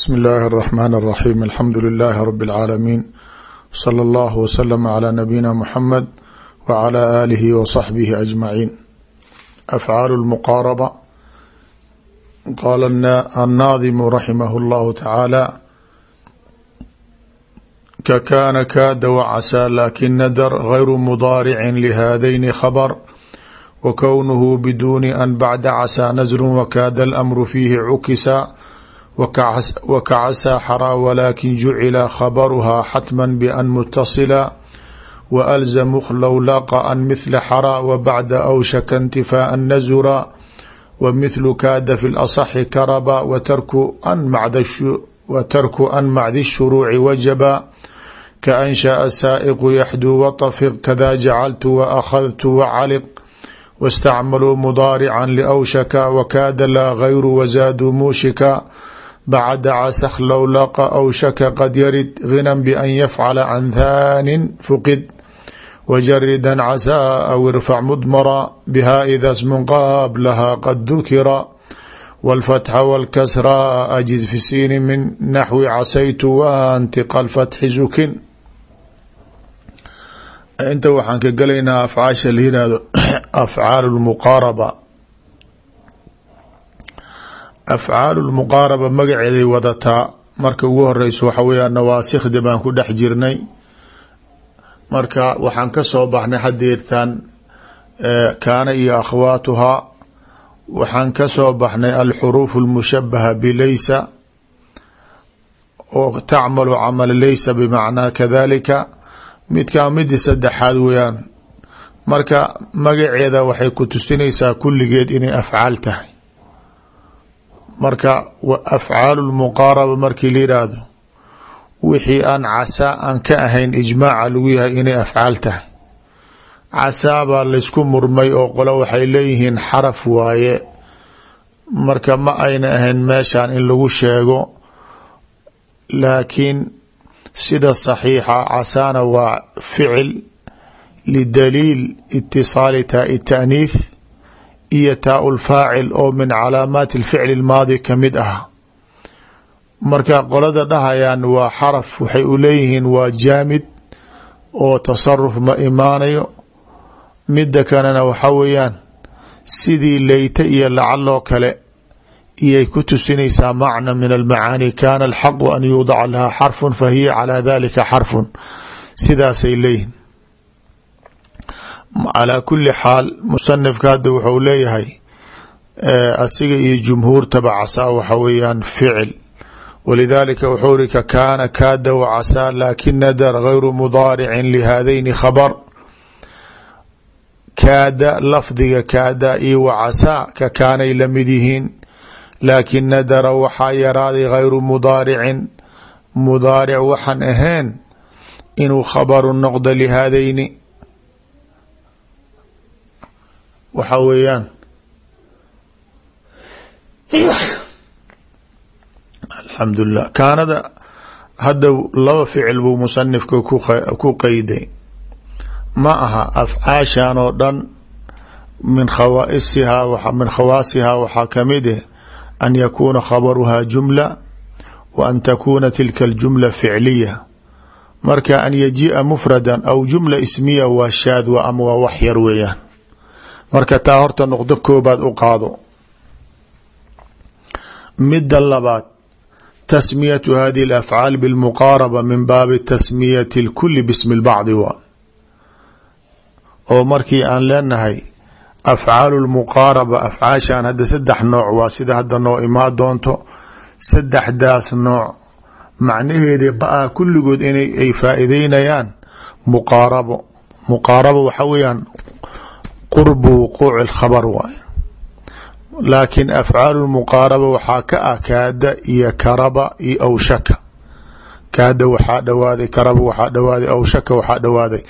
bsmi اllahi الرحmn الرaxيm alxamdu لilh rb العaalamiin slى اllah wslm عlى nabiyina mxamed wعlى alihi وصaxbih aجmaciin afcaal اlmuqaaraba qala الnaadimu raximah اllahu tacaala kakana kaada wcasaa lakin nadr غayru mudaaricin lhadayni khabr wkownuhu biduni an bacda casaa nasru wakaada اlamru fiihi cukisa wkacasaa xaraa walakin jucila khabaruhaa xatma ban mutasila waalzamu low laqa an mithla xaraa wabacda awshaka intifaaa nazura wmithlu kaada fi lasaxi karaba watarku an macdi shuruuci wajaba kaanshaa saa'iqu yaxduu watafiq kada jacaltu waakhadtu wacaliq wاstacmaluu mudaarica liawshaka wakaada laa gayru wazaaduu muushika bacda casakh low laqa awshaka qad yarid ginan ban yafcala can thaanin fuqid wajaridan casaa aw irfac mudmara biha ida smun qaablaha qad dukira wاlfatxa wاlkasra ajiz fi siini min naxwi casaytu waantiqa lfatxi zukin inta waxaan ka gelaynaa afcaasha la yihahdo afcaal lmuqaaraba afcaalu lmuqaaraba magaceeday wadataa marka ugu horeyso waxa weyaa nawaasikda baan ku dhex jirnay. Marka waxaan ka soo baxnay hadeertan kaana iyo akhwaatuhaa waxaan ka soo baxnay alxuruuf اlmushabaha bilaysa oo tacmalu camala laysa bimacnaa kadalika midkaa midi saddexaad weyaan marka magaceeda waxay ku tusinaysaa kulligeed inay afcaal tahay marka afcaalu lmuqaaraba markii la yidhaahdo wixii aan casaa aan ka ahayn ijmaaca lagu yahay inay afcaal tahay. Casaa baa laysku murmay oo qolo waxay leeyihiin xaraf waaye. Marka ma ayna ahayn meeshan in lagu sheego laakiin sida saxiixa casaana waa ficil lidaliil itisaali taai taaniith iyo taa lfaacil oo min calaamaati اlficli اlmaadi ka mid ah. Marka qolada dhahayaan waa xaraf waxay u leeyihiin waa jaamid oo tasaruf ma imaanayo. Mida kalena waxa weeyaan sidii leyta iyo lacaloo kale iyay ku tusinaysaa macna min almacaani kana alxaqu an yuudaca laha xarfun fahiya calaa dalika xarfun. Sidaasay leeyihiin calaa kuli xaal musanifka hadda wuxuu leeyahay asiga iyo jumhuurtaba casaa waxa weeyaan ficil. Walidaalika wuxuu ri ka kaana kaada wacasaa laakin nadar gayru mudaaricin lihadayni khabar. Kaada lafdiga kaada iyo wacasaa ka kaanay la mid yihiin laakin nadara waxaa yaraaday gayru mudaaricin. Mudaaric waxaan ahayn inuu khabaru noqdo lihadayni waxa weeyaan. Alxamdulilah kaanada hadda laba ficil buu musanifka ku qeyday ma aha afcaashan oo dhan min khawaaisihaa min khawaasihaa waxaa ka mid eh an yakuuna khabaruhaa jumla wa an takuuna tilka aljumla ficliya. Marka an yajiia mufradan aw jumla ismiya waa shaadwa ama waa wax yar marka taa horta noqdo koobaad u qaado. Mida labaad tasmiyatu hadihi alafcaal bilmuqaaraba min baabi tasmiyati اlkuli bismi اlbacdi waa oo markii aan leenahay afcaalu lmuqaaraba afcaashan hadda saddex nooc waa sida hadda noo imaa doonto saddexdaas nooc macnaheedi ba'a kulligood inay ay faa'iideynayaan muqaarabo. Muqaarabo waxa weeyaan qurbu wuquuci lkhabar waay laakiin afcaalu muqaaraba waxaa ka ah kaada iyo karaba iyo awshaka. Kaada waxaa dhawaaday karaba waxaa dhawaaday awshaka waxaa dhawaaday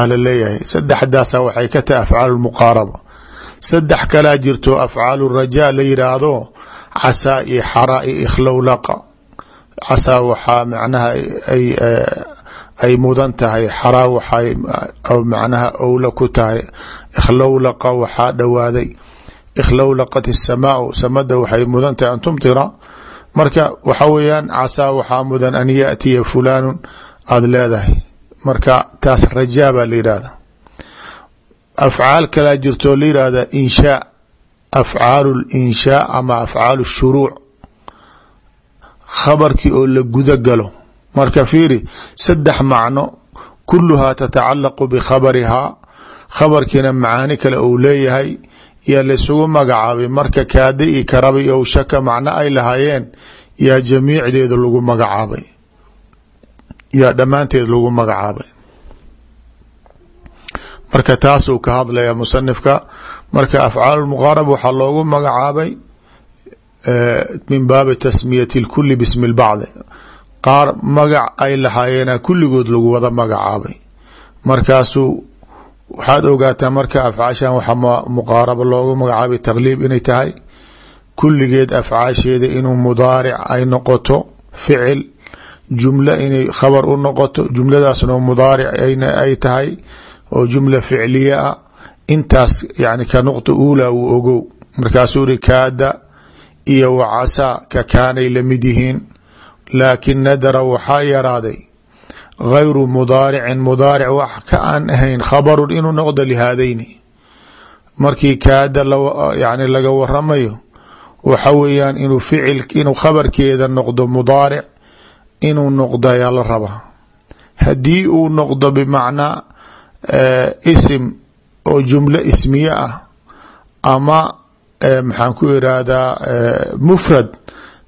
ala leeyahay. Saddexdaasa waxay ka tahay afcaalu muqaaraba. Saddex kalaa jirto afcaalu rajaa la yiraahdo casaa iyo xaraa iyo ikhlowlaqa casaa waxaa macnaha ay ay mudan tahay xaraa waxay macnaha owla ku tahay. Ikhlowlaqa waxaa dhowaaday ikhlowlaqat isamaau samada waxay mudan tahay. An tumtira marka waxa weeyaan casaa waxaa mudan an yaatiya fulaanun aada leedahay. Marka taas rajaa baa la yidhahda afcaal kalaa jirtoo la yidhaahda ama afcaalu shuruuc. Khabarkii oo la guda galo marka fiiri saddex macno kuluhaa tatacalaqu bikhabarihaa khabarkiina macaani kale uu leeyahay yaa laysugu magacaabay marka kaada i karabay ou shaka macno ay lahaayeen yaa jamiicdeedu lagu magacaabay. Yaa dhammaanteed lagu magacaabay. Marka taasuu ka hadlaya musanifka marka afcaal muqaarab waxaa loogu magacaabay min baabi tasmiyati lkuli bismi lbacdi qaar magac ay lahaayeena kulligood lagu wada magacaabay. Markaasuu waxaad ogaataa marka afcaashan waxaa muqaaraba loogu magacaabay taqliib inay tahay kulligeed afcaasheeda inuu mudaaric ay noqoto ficil jumla inay khabar u noqoto jumladaasna mudaaric ay tahay oo jumla ficliya ah. Intaas yani ka nuqta uulaa uu ogow. Markaasuu ri kaada iyo wacasaa ka kaanay la mid yihiin laakin nadara waxaa yaraaday. Gayru mudaaricin mudaaric wax ka aan ahayn khabarun inuu noqdo lihaadayni markii kaada yani laga waramayo waxa weeyaan inuu ficil inuu khabarkeeda noqdo mudaaric inuu noqdo ayaa la rabaa haddii uu noqdo bimacnaa isim oo jumlo ismiye ah ama maxaan ku irahdaa mufrad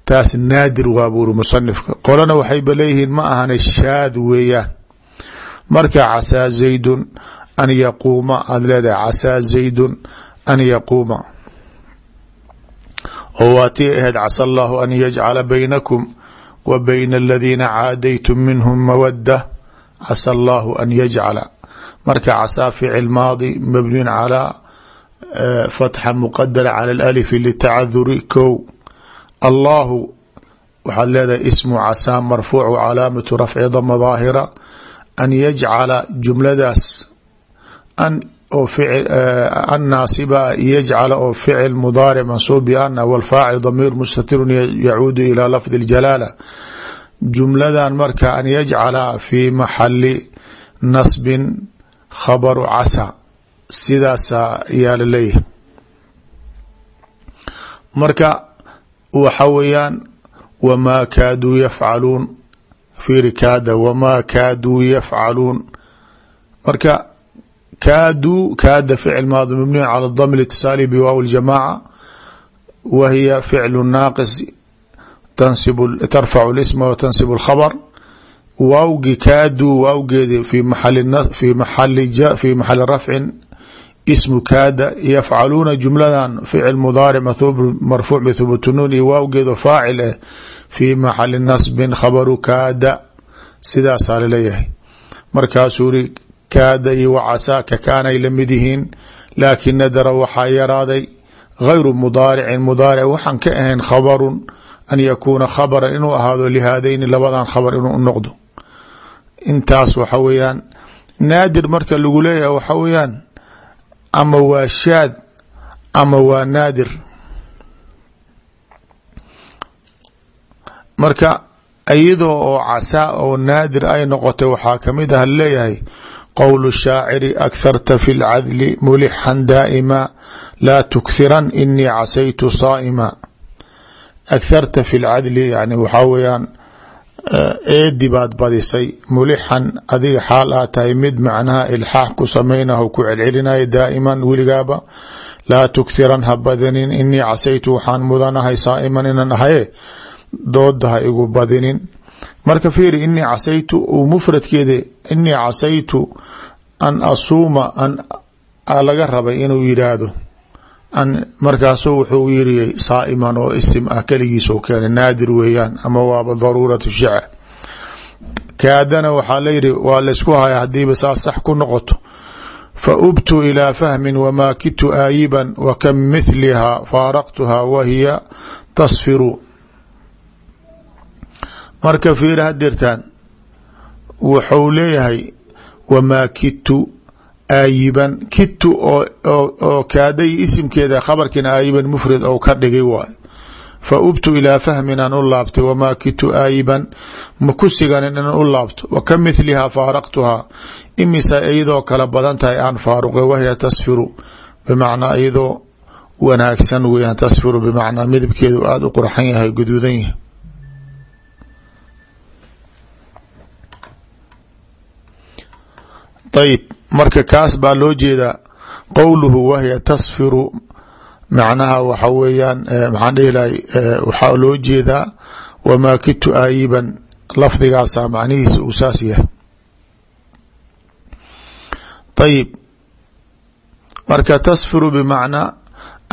taas naadir waa buuri musanifka. Qolana waxayba leeyihiin ma ahana shaad weeyaan marka casaa zaydun an yaquuma aada leedahay casaa zaydun an yaquuma. Oo waatii ahayd casa allahu an yajcala baynakum wa bayna aladiina caadaytum minhum mawadda casa allahu an yajcala. Marka casaa ficil maadi mabniyun calaa fatxa muqadara cala alalifi litacaduri kow allahu waxaad leedahay ismu casaa marfuuc calaamatu rafci dama daahira an yajcala jumladaas an oo an naasiba yajcala oo ficil mudaaric mansuub bian wlfaacil damiir mustatirun yacuudu ila lafdi اljalaala jumladan marka an yajcala fi maxali nasbin khabaru casa sidaasa ayaa la leeyahay marka waxa weeyaan wamaa kaaduu yafcaluun. Fiiri kaada wamaa kaaduu yafcaluun. Marka kaaduu kaada ficil maadi mabniyu cala dam litisaali biwaaw ljamaaca wa hiya ficlu naaqis tansib tarfacu lisma wa tansib alkhabr waawgi kaaduu waawgeedi fi maali fi maxali rafcin ismu kaada yafcaluuna jumladan ficil mudaaric marfuuc bithubuut nuun iyo waawgeedo faacil ah fi maxali nasbin khabaru kaada. Sidaasaa la leeyahay markaasuu ri kaada iyo wacasaa ka kaanay la mid yihiin laakin nadara waxaa yaraaday gayru mudaaricin mudaaric waxaan ka ahayn khabarun an yakuuna khabran inuu ahaado lihaadayni labadan khabar inuu noqdo. Intaas waxa weeyaan naadir marka lagu leeyahay ama waa shaad ama waa naadir. Marka iyadoo oo casaa oo naadir ay noqotay waxaa ka mid ah leeyahay qowlu shaaciri akharta fi lcadli mulixan daa'ima laa tukhiran inii casaytu saa'ima. Akharta fi lcadli yani waxaa weeyaan eedi baad badisay. Mulixan adiga xaal aa tahay mid macnaha ilxaax ku samaynaho ku celcelinaya daa'iman weligaaba. Laa tukhiran ha badinin inii casaytu waxaan mudanahay saa'iman inaan ahaye dooda ha igu badinin. Marka fiiri inii casaytu uu mufradkeeda inii casaytu an asuuma an laga rabay inuu yidhaahdo markaasu wuxuu yiri saaiman oo isim ah keligiis oo keenay naadir weeyaan ama waaba daruuratu shicr. Kaadana waxaa layidhi waa laysku haya hadiiba saas sax ku noqoto. Fa ubtu ilaa fahmin wamaa kidtu aayiban wa kam mithliha faaraqtuha wa hiya tasfiru. Marka fiiri hadirtaan wuxuu leeyahay wamaa kidtu aayiban kidtu oo kaada iyo isimkeeda khabarkiina aayiban mufrad ou ka dhigay waay. Fa ubtu ilaa fahmin aan u laabtay wamaa kitu aayiban ma ku siganin inaan u laabto. Wa ka mithlihaa faaraqtuhaa imisa iyadoo kala badan tahay aan faaruqe wahya tasfiru bimacnaa iyadoo wanaagsan weyaan tasfiru bimacnaa midabkeedu aada u qurxan yahay guduudan yahay. Ayib marka kaas baa loo jeedaa qowluhu wahya tasfiru macnaha waxa weeyaan maxaan dhihi lahay waxaa loo jeedaa wamaa kidtu aayiban lafdigaasa macnihiisa uu saas yahay. Ayib marka tasfiru bimacnaa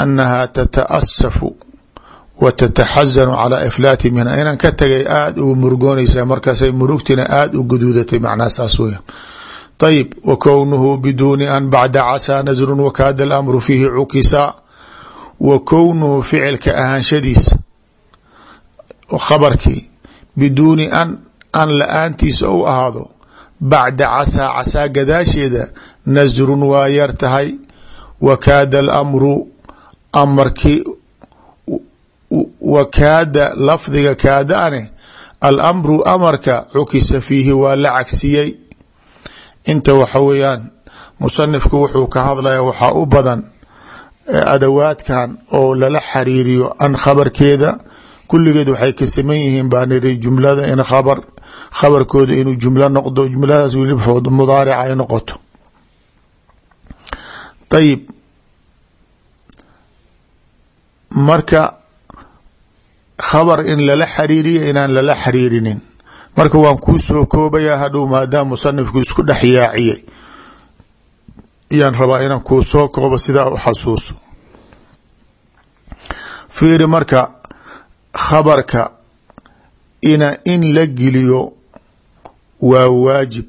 annaha tata'asafu wa tataxazanu calaa iflaati minha. Inaan ka tagay aada ugu murugoonaysaa markaasay murugtina aada u guduudatay macnaha saas weyaan ayib wa kownuhu biduuni an bacda casaa nasrun wakaada alamru fiihi cukisaa wa kownuhu ficilka ahaanshadiisa khabarkii biduuni an an la'aantiisa ou ahaado bacda casaa casaa gadaasheeda nasrun waa yar tahay wakaada alamru amarkii wakaada lafdiga kaadaane alamru amarka cukisa fiihi waa la cagsiyey inta waxa weeyaan musanifku wuxuu ka hadlaya waxaa u badan adawaadkan oo lala xariiriyo an khabarkeeda. Kulligeed waxay ka saman yihiin baa niri jumlada in khabar khabarkooda inuu jumlo noqdo jumladaas weli mudaarica ay noqoto. Ayib marka khabar in lala xariiriyo inaan lala xariirinin marka waan kuu soo koobaya hadhow maadaama musanifku isku dhex yaaciyey yaan rabaa inaan kuu soo koobo sidaa u xasuuso. Fiiri marka khabarka ina in la geliyo waa waajib.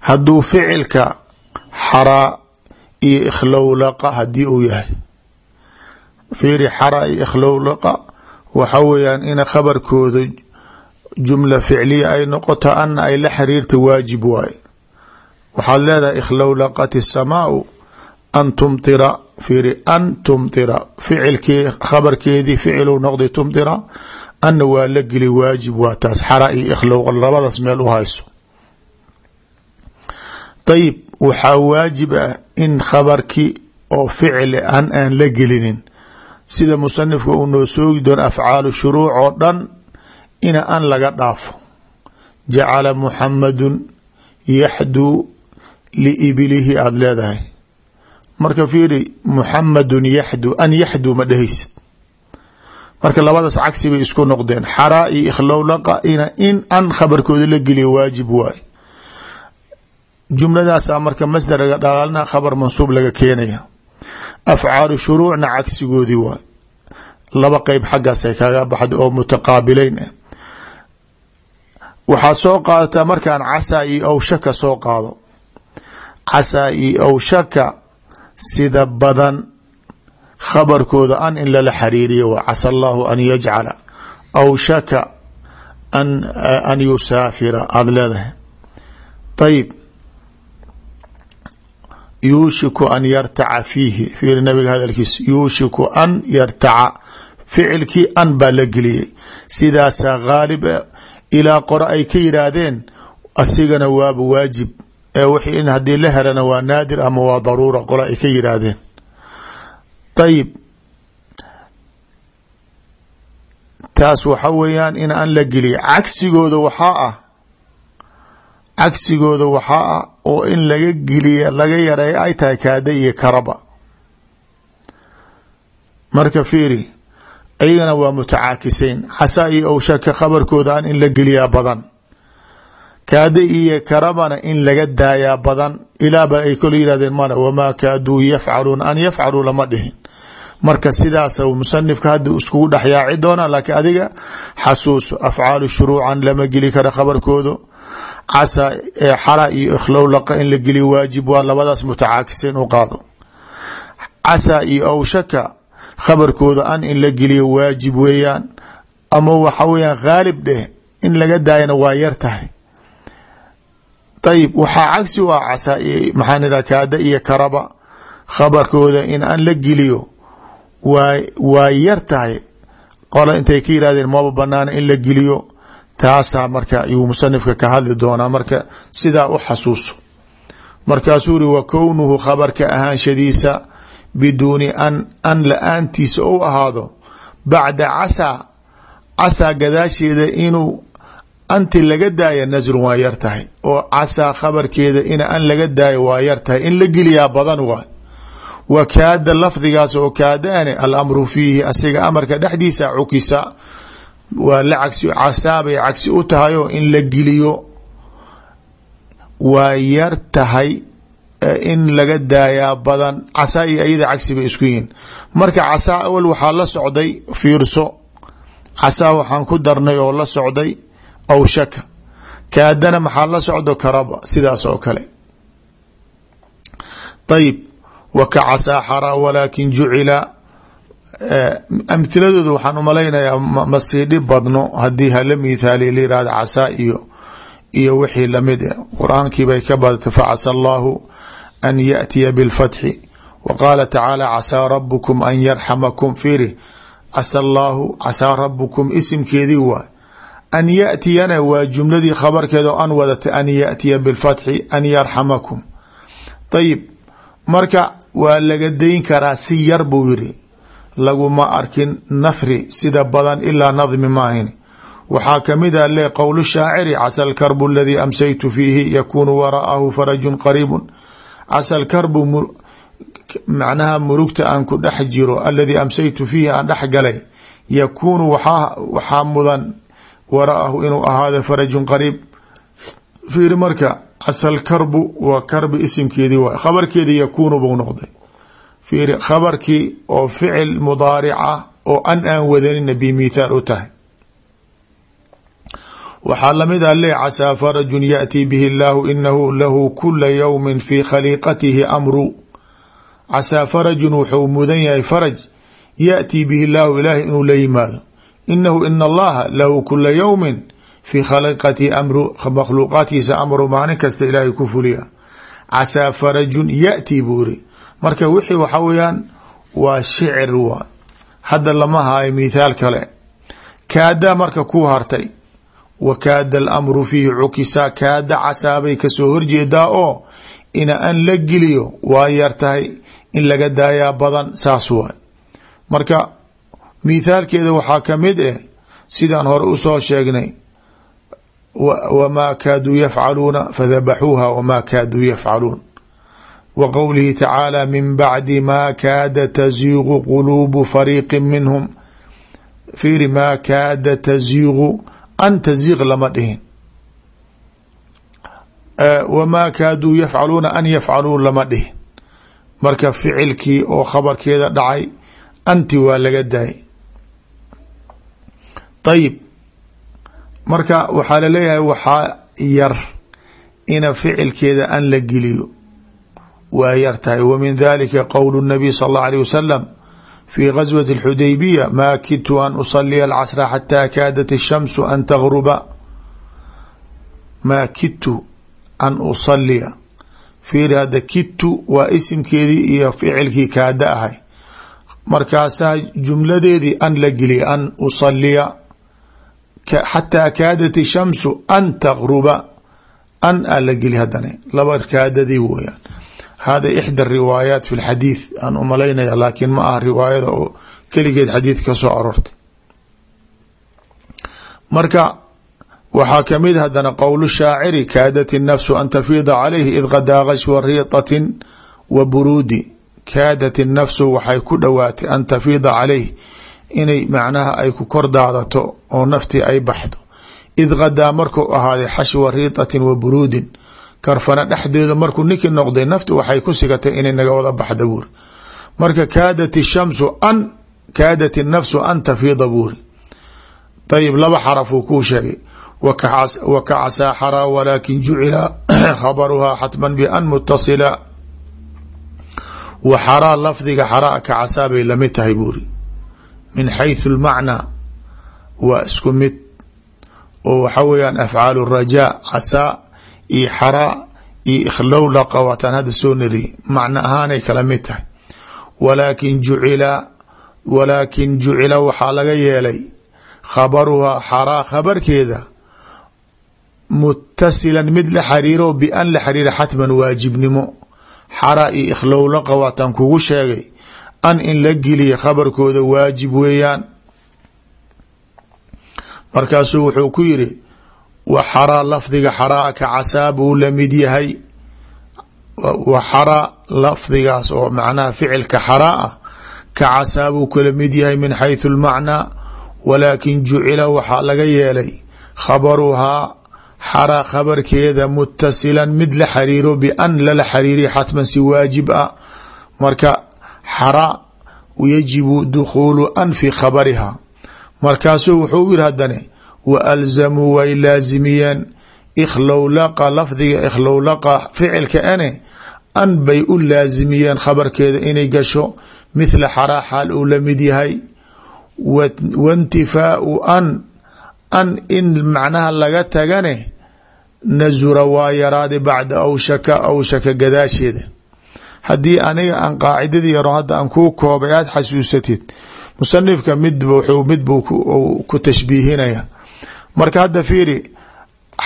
Hadduu ficilka xaraa iyo ikhlowlaqa haddii uu yahay. Fiiri xaraa iyo ikhlowlaqa waxa weeyaan in khabarkooda jumla ficliya ay noqoto ana ay la xiriirta waajib waaye waxaad leedahay ikhlowlaqat isamaau an tumtira fiiri an tumtira ficilkii khabarkeedii ficilu noqday tumtira anna waa la geli waajib waa taas xara iyo ikhlow labadaas meel u hayso. Ayib waxaa waajib ah in khabarkii oo ficil an aan la gelinin sida musanifka uu noo soogi doono afcaalu shuruuc oo dhan ina an laga dhaafo. Jacala muxamadun yaxduu liibilihi aada leedahay. Marka fiiri muxamadun yaxduu an yaxduu ma dhehaysid marka labadaas cagsi bay isku noqdeen. Xaraa iyo ikhlowlaqa ina in an khabarkooda la geliya waajib waay. Jumladaasaa marka masdaraga dhalaalna khabar mansuub laga keenaya afcaalu shuruucna cagsigoodii waay laba qeyb xaggaasay kaga baxda oo mutaqaabileyn ah waxaad soo qaadataa markaan casaa iyo awshaka soo qaado casaa iyo awshaka sida badan khabarkooda an in lala xariiriyo waa casa allahu an yajcala awshaka an an yusaafira aada leedahay ayib yuushiku an yartaca fiihi. Fiiri nabiga hadalkiisa yuushiku an yartaca. Ficilkii an baa la geliyey. Sidaasaa haalib ilaa qore ay ka yidhaahdeen asigana waaba waajib. Ee w in haddii la helana waa naadir ama waa daruura qole ay ka yidhaahdeen. Ayib taas waxa weeyaan in an la geliya cagsigooda waxaa ah. Cagsigooda waxaa ah oo in laga geliya laga yareeyo ay tahay kaada iyo karaba. Marka fiiri ayagana waa mutacaakiseyn. Xasaa iyo awshaka khabarkooda an in la geliyaa badan. Kaada iyo karabana in laga daayaa badan. Ilaaba ay kol yihahdeen mana wamaa kaaduu yafcaluuna an yafcaluu lama dhihin marka sidaas musanifka hadda iskugu dhexyaaci doona laakiin adiga xasuuso afcaalu shuruucan lama geli kara khabarkooda casa xala iyo ikhlowlaqa in la geliyo waajib waa labadaas mutacaakiseyn u qaado. Casa iyo awshaka khabarkooda an in la geliyo waajib weeyaan ama waxa weyaan haalib dheh in laga daayana waa yar tahay. Ayib waxaa cagsi u ah casa ihaha kaada iyo karaba khabarkooda in an la geliyo waa waa yar tahay qole intay ka yidhahdeen maba banaana in la geliyo? Taasaa marka yuu musanifka ka hadli doonaa. Marka sidaa u xasuuso. Markaasuu uri wa kownuhu khabarka ahaanshadiisa biduuni an an la'aantiisa ou ahaado bacda casaa casaa gadaasheeda inuu anti laga daaya nasrun waa yar tahay oo casaa khabarkeeda in an laga daayo waa yar tahay in la geliyaa badan waay wa kaada lafdigaas oo kaadaane alamru fiihi asiga amarka dhexdiisa cukisa. Waa la cagsi casaabay cagsi u tahayoo in la geliyo waa yar tahay in laga daayaa badan. Casaa iyo iyada cagsi bay isku yihiin. Marka casaa awal waxaa la socday fiirso. Casaa waxaan ku darnay oo la socday aw shaka kaadana maxaa la socdo karaba sidaas oo kale. Ayib wkacasaaxara walaakin jucila amhiladooda waxaan umalaynayaa masii dhib badno haddii hala mithaaliya la yihahdo casaa iyo iyo wixii la mid ah qur'aankii bay ka badatay facasa allahu an yaatiya bilfatxi wa qaala tacaala casaa rabukum an yarxamakum fiiri casa allaahu casaa rabukum isimkeedii waay an yaatiyana waa jumladii khabarkeeda oo an wadatay an yaatiya bilfatxi an yarxamakum ayib marka waa laga dayn karaa si yar buu yiri laguma arkin nathri sida badan ilaa nadmi maahin waxaa ka mid a le qowl shaaciri casa lkarbu aladii amsaytu fiihi yakunu waraahu faraju qariibu casa lkarbu macnaha murugta aan ku dhex jiro aladii amsaytu fiihi aan dhex galay yakuunu waxaa mudan waraahu inuu ahaado farajun qariib. Fiiri marka casa lkarbu waa karbi isimkeedii waay khabarkeedii yakuunu buu noqday fiiri khabarkii oo ficil mudaaric ah oo an aan wadanina bimithaal u tahay waxaa lamid ah le casaa farajun yaأtii bihi اllahu inahu lahu kula ywmi fi khaliiqatihi amru casaa farajun wuxuu mudan yahay faraj yaأtii bihi llahu ilaahi inuu la yimaado inahu in allaha lahu kula ywmi fi khaliiqatihi amru makhluuqaadkiisa amru maalin kasta ilaahay ku fuliya. Casaa farajun yaأtii buu iri marka wixii waxa weyaan waa shicir waa hadda lama haayo mithaal kale. Kaada marka ku hartay wa kaada alamru fiihi cukisa kaada casaabay ka soo horjeedaa oo ina an la geliyo waa yar tahay in laga daayaa badan saas waay. Marka mithaalkeeda waxaa ka mid eh sidaan hore u soo sheegnay wamaa kaaduu yafcaluuna fadabaxuuha wamaa kaaduu yafcaluun. Wa qowlihi tacaala min bacdi maa kaada taziiqu quluubu fariiqi minhum. Fiiri maa kaada taziiqu an taziiq lama dhihin. Wamaa kaaduu yafcaluuna an yafcaluu lama dhihin. Marka ficilkii oo khabarkeeda dhacay anti waa laga daayay. Ayib marka waxaa laleeyahay waxaa yar ina ficilkeeda an la geliyo waa yar tahay wa min dalika qowl الnabiy sal اllah alيه wasalam fi gaswati اxudaybiya maa kidtu an usaliya alcasra xataa kaadat الshamsu an tagruba maa kidtu an usaliya fiiri hadda kidtu waa isimkeedii iyo ficilkii kaada ahay markaasaa jumladeedii an la geliya an usaliya xataa kaadat الshamsu an tagruba an a la geli haddana laba kaadadii wooyaan hada ixdى riwaayaat fi اlxadiid aan umalaynaya laakiin ma aha riwaayada oo keligeed xadiid ka soo aroortay marka waxaa kamid haddana qowl shaaciri kaadat الnafsu an tafiida calayhi id qadaa gashwa riiطatin wa buruudi kaadat الnafsu waxay ku dhowaatay an tafiida calayh inay macnaha ay ku kor daadato oo naftii ay baxdo. Id qadaa markuu ahaaday xashwa riiطatin wa buruudin karfana dhexdeeda markuu ninkii noqday nafti waxay ku sigatay inay naga wada baxda buuri marka kaadat ishamsu an kaadat inafsu an tafiida buuri ayib laba xaraf uu kuu sheegay. Wa xaraa walaakin jucila khabaruhaa xatman bian mutasila wa xaraa lafdiga xaraa ka casaa bay la mid tahay buuri min xayثu اlmacnaa waa isku mid oo waxa weeyaan afcaalu rajaa casaa iyo xaraa iyo ikhlowlaqa waataan hadda soo nariye macno ahaanay kala mid tahay. Walaakin jucila walaakin jucila waxaa laga yeelay khabaruhaa xaraa khabarkeeda mutasilan mid la xariiro bian la xariira xatman waajibnimo. Xaraa iyo ikhlowlaqa waataan kugu sheegay an in la geliya khabarkooda waajib weeyaan. Markaasuu wuxuu ku yiri wa xaraa lafdiga xaraa ka casaa buu la mid yahay. Wa xaraa lafdigaas oo macnaha ficilka xaraa ah ka casaa buu mid yahay min xayثu اlmacnaa walaakin jucila waxaa laga yeelay khabaruhaa xaraa khabarkeeda mutasilan mid la xariiro bian lala xariiriya xatman si waajib ah. Marka xaraa yajibu dukhuulu an fi khabariha. Markaasuu wuxuu yiri haddane wa alzamuu way laazimiyeen ikhlowlaqa lafdiga ikhlowlaqa ficilka ane an bay u laazimiyeen khabarkeeda inay gasho mithla xaraa xaal uu la mid yahay waintifaau an an in macnaha laga tagane nazura waa yaraada bacda awshaka awshaka gadaasheeda haddii aniga aan qaacidadii yaro hadda aan kuu koobay aada xasuusatid. Musanifka mid wuxuu mid buu ku tashbiihinaya. Marka hadda fiiri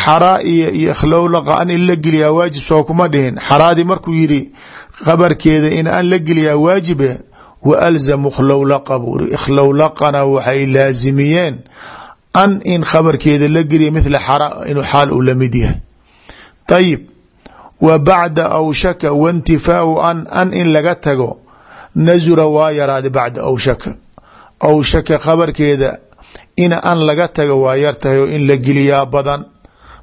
xaraa iyo iyo ikhlowlaqa an in la waajib soo kuma dhihin. Xaraadii markuu yiri khabarkeeda in an la geliyaa waajibe wa alzamu ikhlowlaqa buuri ikhlowlaqana waxay laazimiyeen an in khabarkeeda la geliya mithla xara inuu xaal uu la mid wa bacda awshaka waintifaau an an in laga tago nazura waa yaraaday bacda awshaka. Awshaka khabarkeeda in an laga tago waa yartahay oo in la geliyaa badan.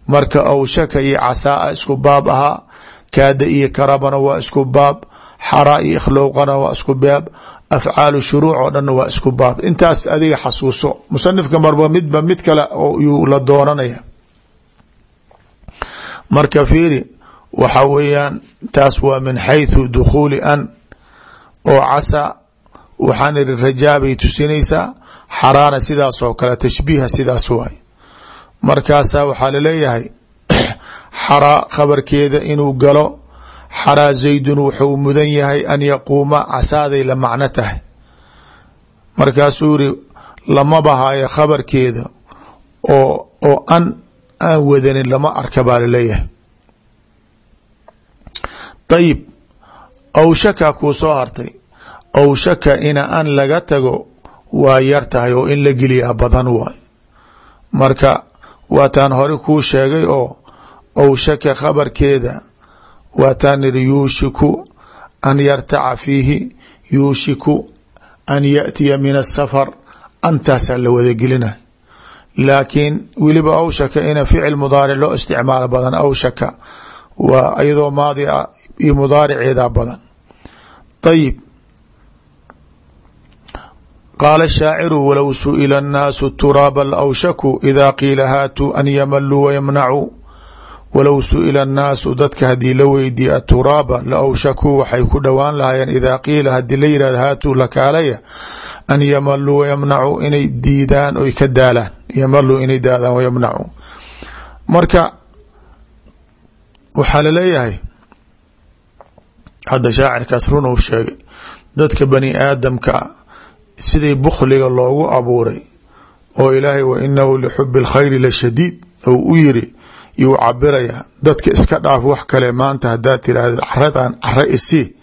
Marka awshaka iyo casaa isku baab ahaa kaada iyo karabana waa isku baab. Xaraa iyo ikhlowqana waa isku baab. Afcaalu shuruuc oo dhanna waa isku baab. Intaas adiga waxa weeyaan taas waa min xayثu dukhuuli an oo casa waxaan iri rajaa bay tusinaysaa xaraana sidaas oo kale tashbiiha sidaas waay markaasaa waxaa la leeyahay xaraa khabarkeeda inuu galo xaraa zaydun wuxuu mudan yahay an yaquuma casaaday la macno tahay. Markaasuu iri lama bahaayo khabarkeeda oo oo an aan wadanin lama arka baa la leeyahay ayib awshaka kuu soo hartay. Awshaka ina an laga tago waa yar tahay oo in la geliyaa badan waay. Marka waataan hore kuu sheegay oo awshaka khabarkeeda waataan iri yuushiku an yartaca fiihi yuushiku an yaأtiya min asafar antaasaa la wadagelinay laakiin weliba awshaka ina ficil mudaaric loo isticmaalo badan awshaka waa iyadoo maadi a iyo mudaariceeda badan. Ayib qaala shaaciru walow su'ila annaasu turaaba lawshaku ida qiila haatuu an yamaluu wayamnacuu walow su'ila annaasu dadka haddii la weydiiye aturaaba la awshakuu waxay ku dhowaan lahayeen idaa qiila haddii la yihahdo haatuu lakaalaya an yamaluu wayamnacuu inay diidaan oy ka daalaan. Yamaluu inay daadaan wayamnacuu marka waxaa la leeyahay hadda shaacirkaas run uu sheegay dadka bani aadamka sidii bukhliga loogu abuuray oo ilaahay wa inahu lixubi اlkhayri la shadiid ou u yiri yuu cabirayaa dadka iska dhaaf wax kale maanta hadaad tirahdid caradan cara isii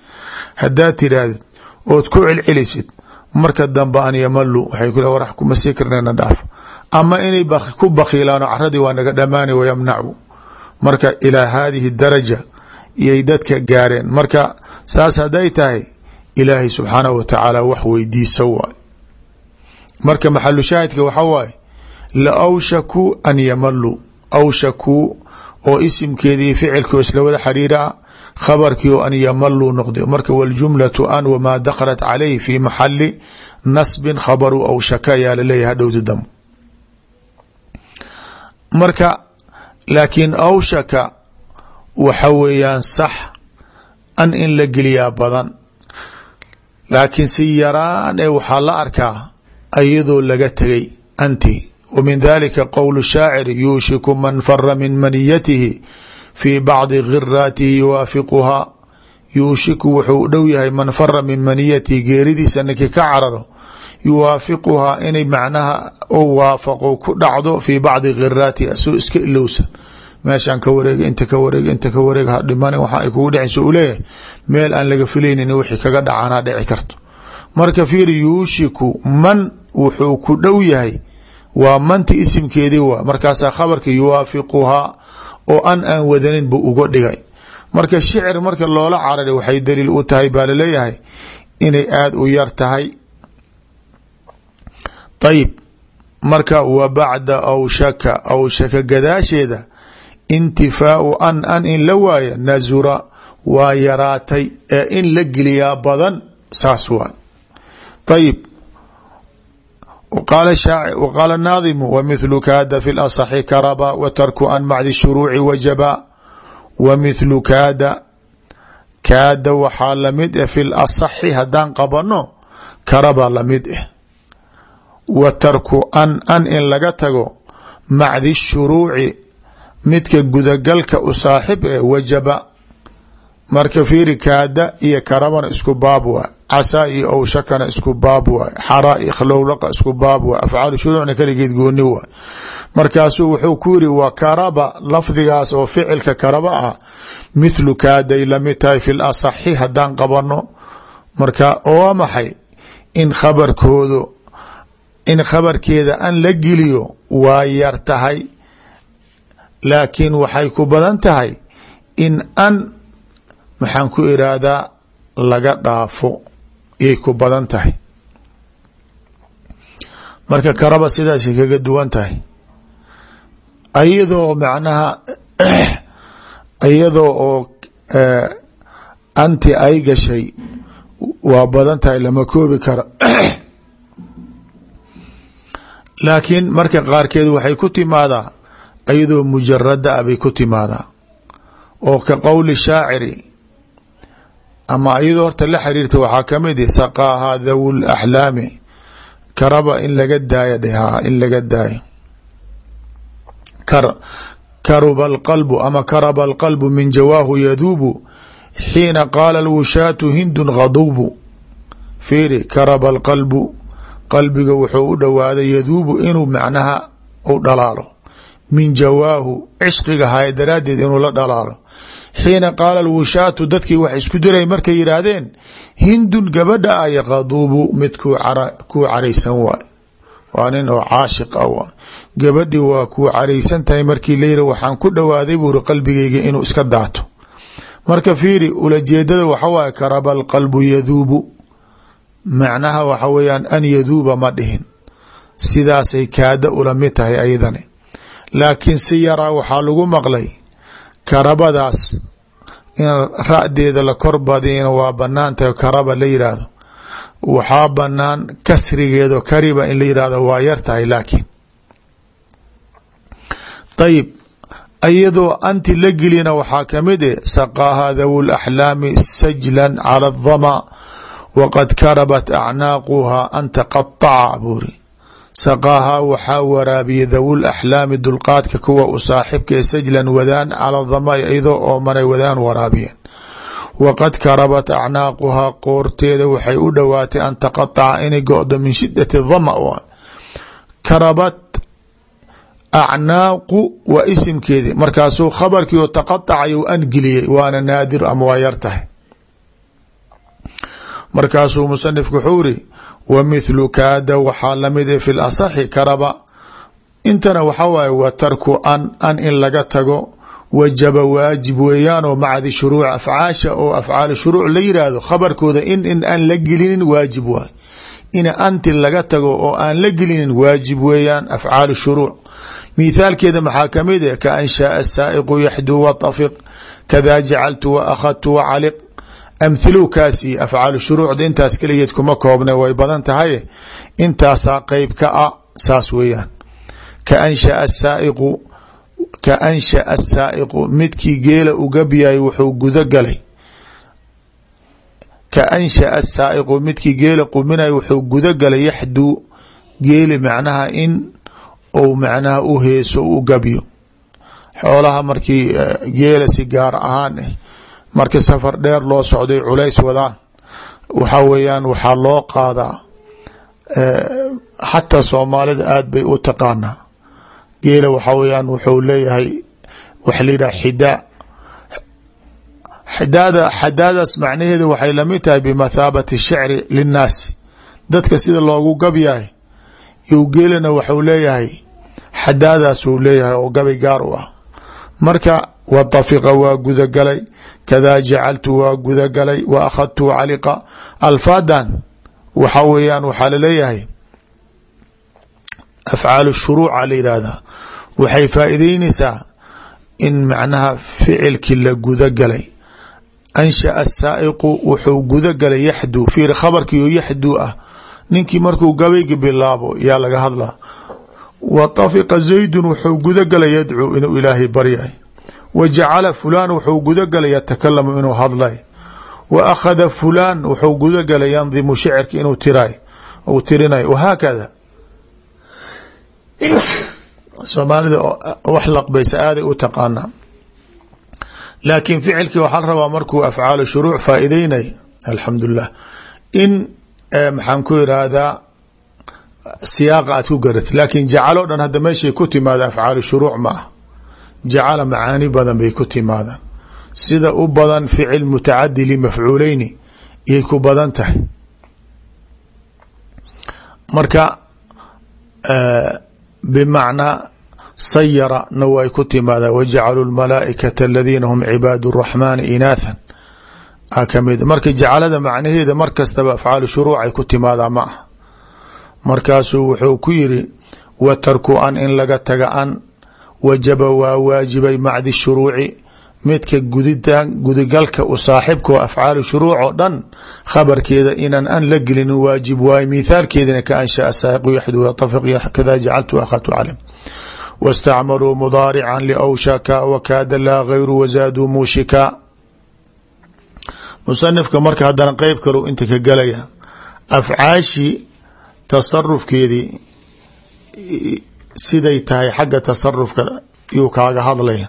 hadaad tirahdid ood ku celcelisid marka dambe an yamalu waxay ku warax kuma sii karnana dhaaf. Ama inay ku bakiilaano caradii waa naga dhamaani wayamnacu marka ilaa haadihi daraja iyay dadka gaareen. Marka saas haday tahay ilaahay subxaanahu wa tacaala wax weydiisa waay. Marka maxalu shaahidka waxa waaye la awshakuu an yamaluu awshakuu oo isimkeedii ficilkii isla wada xariira khabarkii oo an yamaluu noqday. Marka waljumlatu an wamaa dakhalat calayh fi maxali nasbin khabaru awshaka ayaa laleeyahy hadhowda damo marka laakiin awshaka waxa weeyaan sax an in la geliyaa badan. Laakiin si yaraan ee waxaa la arkaa iyadoo laga tegay anti. Wa min dalika qowl shaacir yuushiku man fara min maniyatihi fii bacdi khiraatihi yuwaafiquhaa yuushiku wuxuu u dhow yahay man fara min maniyati geeridiisa ninkii ka cararo yuwaafiquhaa inay macnaha u waafaqo ku dhacdo fii bacdi khiraati asoo iska ilowsan meeshaan ka wareega inta ka wareega inta ka wareega ha dhiman waxa ay kugu dhecayso u leeyahay meel aan laga filaynin wixii kaga dhacanaa dhici karto. Marka fiiri yuushiku man wuxuu ku dhow yahay waa manta isimkeedii waa. Markaasaa khabarka yuwaafiquhaa oo an aan wadanin buu uga dhigay. Marka shicir marka loola cararay waxay daliil u tahay baa la leeyahay inay aada u yar tahay. Ayib marka wa bacda awshaka awshaka gadaasheeda intifaau an an in la waaya nasura waa yaraatay ee in la geliyaa badan saas waay. Ayib waqaala naadimu wmithlu kaada fi lasaxi karaba wa tarku an macdi shuruuci wajaba wa mithlu kaada kaada waxaa la mid ah fi lasaxi haddaan qabano karaba la mid ah wa tarku an an in laga tago macdi shuruuci midka gudagalka u saaxib eh wajaba. Marka fiiri kaada iyo karabana isku baab waay casaa iyo owshakana isku baab waay xara iyo khlowlaqa isku baab afcaalu shuruucna kaligeed gooni waay markaasuu wuxuu ku yiri wa karaba lafdigaas oo ficilka karaba ah mithlu kaaday la mid tahay fi lasaxi haddaan qabano marka oo maxay? In khabarkoodu in khabarkeeda an la geliyo waa yar tahay laakiin waxay ku badan tahay in an maxaan ku iraahdaa laga dhaafo yay ku badan tahay. Marka karaba sidaasay kaga duwan tahay. Iyadoo macnaha iyadoo oo anti ay gashay waa badan tahay lama koobi karo. Laakiin marka qaarkeed waxay ku timaadaa iyadoo mujarada a bay ku timaadaa. oo ka qowli shaaciri ama iyadoo horta la xiriirta waxaa ka mid i saqaahaa dhawu laxlaami karaba in laga daayo dhehaa in laga daayo. Karuba alqalbu ama karaba alqalbu min jawaahu yaduubu xiina qaala alwushaatu hindun ghaduubu. Fiiri karaba alqalbu qalbiga wuxuu u dhowaaday yaduubu inuu macnaha u dhalaalo min jawaahu cishqiga haya daraaddeed inuu la dhalaalo. Xiina qaala alwushaatu dadkii wax isku diray markay yidhaahdeen hindun gabadha ay qaduubu mid kuu caraysan waay. Waa nin oo caashiq a waay. Gabadhii waa kuu caraysan tahay markii layiri waxaan ku dhowaaday buuri qalbigayga inuu iska daato. Marka fiiri ulajeedada waxa waaye karaba alqalbu yaduubu. Macnaha waxa weeyaan an yaduuba ma dhihin. Sidaasay kaada ula mid tahay ayadani laakiin si yaraa waxaa lagu maqlay karabadaas. In ra-deeda la kor badiyana waa bannaan tahay karaba la yidhaahdo waxaa banaan kasrigeedo kariba in la yidhahdo waa yar tahay laakiin. Ayib iyadoo anti la gelina waxaa ka mid e saqaaha dhawu laxlaami sajlan cala adama waqad karabat acnaaquha an taqataca buuri saqaahaa waxaa waraabiyey dhawul axlaami dulqaadka kuwa u saaxibkae sajlan wadaan cala dama iyadoo oomanay wadaan waraabiyeen. Waqad karabat acnaaquhaa qoorteeda waxay u dhowaatay an taqataca inay go-do min shidati dama karabat acnaaqu waa isimkeedi markaasuu khabarkii oo taqatacayu an geliyey waana naadir ama waa yar tahay. Markaasuu musanifku wuxuu iri wa mithlu kaada waxaa la mid fi lasaxi karaba. Intana waxa waaye wa tarku an an in laga tago. Wajaba waajib weeyaanoo macdi shuruuc afcaasha oo afcaal shuruuc la yiraahdo khabarkooda in in aan la gelinin waajib waay in anti laga tago oo aan la gelinin waajib weeyaan afcaal shuruuc. Mithaalkeeda maxaa ka mid eh ka an shaaa saa'iqu yaxduu watafiq kadaa jacaltu wa akhadtu wa caliq amhilow kaasi afcaalu shuruucda intaas keligeed kuma koobna way badan tahay intaasaa qeyb ka a saas weeyaan. Ka anshaa saaiqu ka anshaa asaa'iqu midkii geela ugabyay wuxuu guda galay. Ka anshaa asaa'iqu midkii geela quminay wuxuu guda galay yaxduu geeli macnaha in uu macnaha u heeso u gabyo. Xoolaha markii geela si gaar ahaan ah markii safar dheer loo socday culays wadaan. Waxaa weeyaan waxaa loo qaadaa xataa soomaalida aada bay u taqaanaa. Geela waxaa weyaan wuxuu leeyahay waxa la yidhaha xidaa xidaada xadaadaas macnaheedu waxay la mid tahay bimathaabati shicri linnaasi. Dadka sida loogu gabyahay you geelana waxuu leeyahay xadaadaasuu leeyahay oo gabay gaar u ah. Marka watafiqa waa gudagalay. Kadaa jacaltu waa gudagalay. Wa akhadtu caliqa. Alfaadan waxa weeyaan waxaa la leeyahay afcaal shuruuca la yihahdaa waxay faa'iideyneysaa in macnaha ficilkii la gudagalay. Ansha'a saa'iqu wuxuu gudagalay yaxduu fiir khabarkiio yaxduu ah. Ninkii markuu gabayga bilaabo yaa laga hadlaa. Wa tafiqa zaydun wuxuu gudagalay yadcuu inuu ilaahay baryay wa jacala fulaan wuxuu gudagalay yatakalamu inuu hadlay. Wa akhada fulaan wuxuu gudagalay yandimu shicirka inuu tiray uu tirinay. Wahaakada soomaalida wax laqbaysa aaday u taqaanaa laakiin ficilkii waxaa la rabaa markuu afcaalu shuruuc faa'iideynay alxamdulilah in maxaan ku irahdaa siyaaqa aad ku garatid. Laakiin jacalo dhan hadda meeshay ku timaada afcaalu shuruuc ma ah jacala macaani badan bay ku timaadaan sida u badan ficil mutacadi limafcuuleyni iyay ku badan tahay marka bmacnaa sayara na way ku timaada wajacaluu lmalaaikata aladiina hum cibaad الraxmaani inaathan a ka mid marka jacalada macnaheeda mar kastaba afcaalu shuruucay ku timaadaa ma ah markaasuu wuxuu ku yiri wa tarku an in laga taga an wajaba waa waajibay macdi shuruuci. Midka guditaan gudigalka u saaxibkao afcaalu shuruuc oo dhan khabarkeeda inaan an la gelin waajib waayo mithaalkeedina ka anshaa saaqiu yaxdu yatafiq kada jacaltu akhadtu calem wاstacmaluu mudaarica liawshaka wakaada laa gayru wazaaduu muushika. Musanifka marka haddana qeyb kalu inta ka gelaya afcaashii tasarufkeedii siday tahay xagga tasarufka yuu kaaga hadlaya.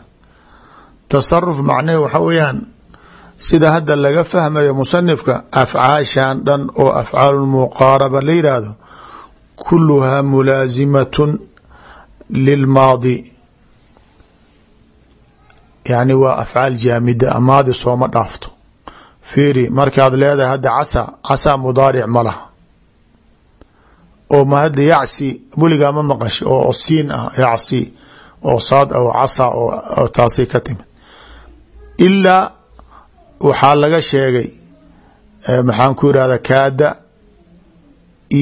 Tasaruf macnehe waxa weeyaan sida hadda laga fahmayo musanifka afcaashan dhan oo afcaalu muqaaraba la yidhaahdo kuluhaa mulaasimatun lilmaadi yani waa afcaal jaamida maadi sooma dhaafto. Fiiri markaad leedahay hadda casa casaa mudaaric ma laha oo ma hadda yacsi weligaa ma maqashi oo siin ah yacsi oo saad oo casa oo taasay ka timid. Ilaa waxaa laga sheegay maxaan ku irahda kaada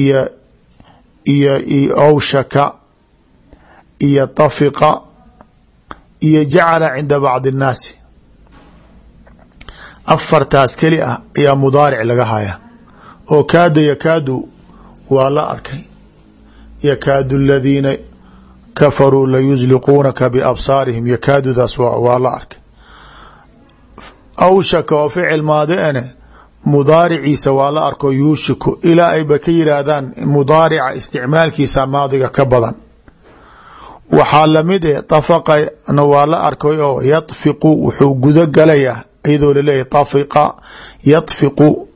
iyo iyo awshaka iyo tafiqa iyo jacala cinda bacdi الnaasi afartaas keli ah ayaa mudaaric laga haya oo kaada yakaadu waa la arkay. Yakaadu aladiina kafaruu layusliquunaka biabsaarihim. Yakaadudaas waa la arkay. Awshaka oo ficil maadiene mudaariciisa waa la arko yuushiku. Ilaa ayba ka yiraahdaan mudaarica isticmaalkiisa maadiga ka badan. Waxaa la mid eh tafaqana waa la arkay oo yadfiqu wuxuu guda galayaa iyadoo laleeyahy tafiqa yadfiqu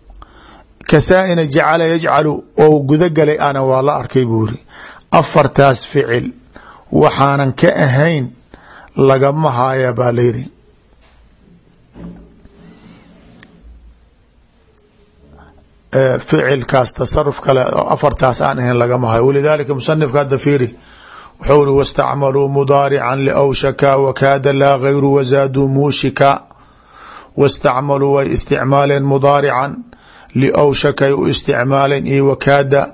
kasaa-ina jacala yajcalu oo guda galay ana waa la arkay buu iri afartaas ficil waxaanan ka ahayn lagama haaya baa layidhi ficilkaas tasaruf kale afartaas aan ahayn lagama hayo walidaalika musanifka hadda fiiri wuxuu ri wاstacmaluu mudaarica lawshaka wakaada laa gayru wazaaduu muushika wاstacmaluu way mudaarican liowshakay u isticmaaleen iyo wakaada.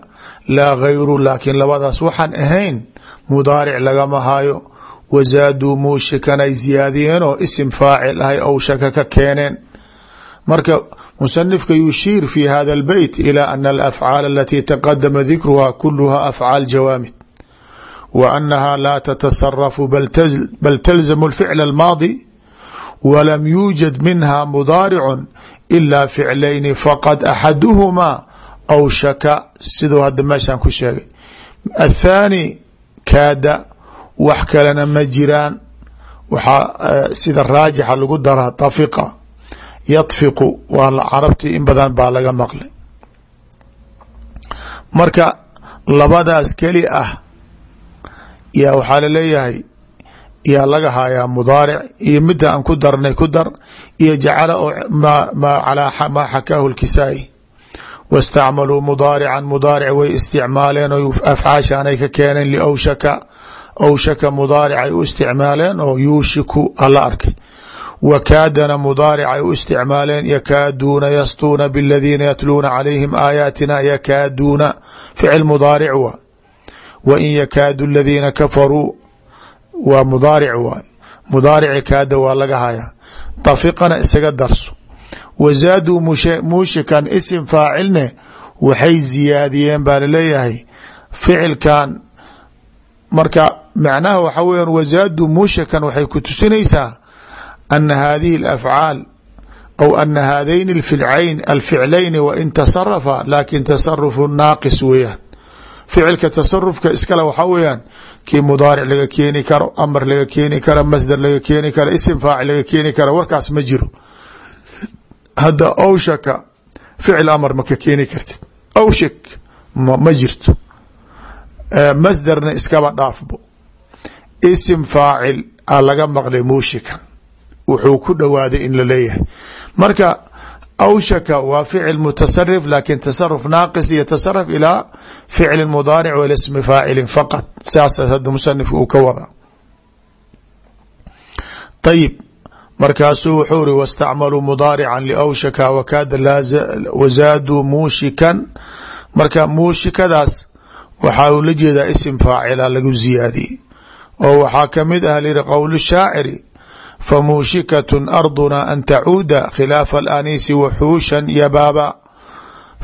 Laa hayru laakiin labadaas waxaan ahayn mudaaric lagama hayo wazaaduu muushikan ay ziyaadiyeen oo isim faacil ahay owshaka ka keeneen. Marka musanifka yushiir fi hada albeyt ila ana alafcaal alatii taqadama dikruha kuluha afcaal jawaamid. Wa anaha laa tatasarafu bal talzamu alficla almaadi walam yuujad minha mudaaricun ila ficlayni faqad axaduhumaa awshaka siduu hadda meeshaan ku sheegay. Athaani kaada wax kalena ma jiraan. Waxaa sida raajixa lagu daraa tafiqa. Yadfiqu waa carabtii in badan baa laga maqlay. Marka labadaas keli ah yaa waxaa la leeyahay yaa laga hayaa mudaaric iyo mida aan ku darnay ku dar iyo jacala maa xakaahu lkisaa-i wاstacmaluu mudaarican mudaaric way isticmaaleen oo afcaashaanay ka keeneen liawshaka. Awshaka mudaaric ay u isticmaaleen oo yuushiku ala arkay. Wakaadana mudaaric ay u isticmaaleen yakaaduuna yastuuna bladiina yatluuna calayhim aayaatina yakaaduuna ficil mudaaric wa in yakaadu ladiina kafaruu waa mudaaric waay mudaarici kaada waa laga hayaa tafiqana isaga darso. Wazaaduu muushikan isim faacilne waxay ziyaadiyeen baa la leeyahay ficilkan marka macnaha waxa weya wazaaduu muushikan waxay ku tusinaysaa ana hadihi alafcaal aw ana haadayn alficlayn alficlayni wain tasarafa laakin tasarufu naaqis weeyaan ficilka tasarufka iskale waxaa weeyaan kii mudaaric laga keeni karo amar laga keeni karo masdar laga keeni karo isim faacil laga keeni karo warkaas ma jiro. Hadda awshaka ficil amar ma ka keeni kartid. Awshak ma jirto. Masdarna iskaba dhaafbo. Isim faacil a laga maqlay muushikan wuxuu ku dhowaaday in la leeyahay. Marka awshaka waa ficil mutasarif laakiin tasaruf naaqis yatasaraf ilaa ficli mudaaric wala smi faacilin faqad saas hadda musanifka uu ka wada ayib markaasuu wuxuu ri wاstacmaluu mudaarica liawshaka wakaada wazaaduu muushikan marka muushikadaas waxaa uu la jeedaa isim faacila lagu ziyaadiyey oo waxaa ka mid ah lihi qowl shaaciri famuushikatun arduna an tacuuda khilaafa alaniisi waxuushan yabaaba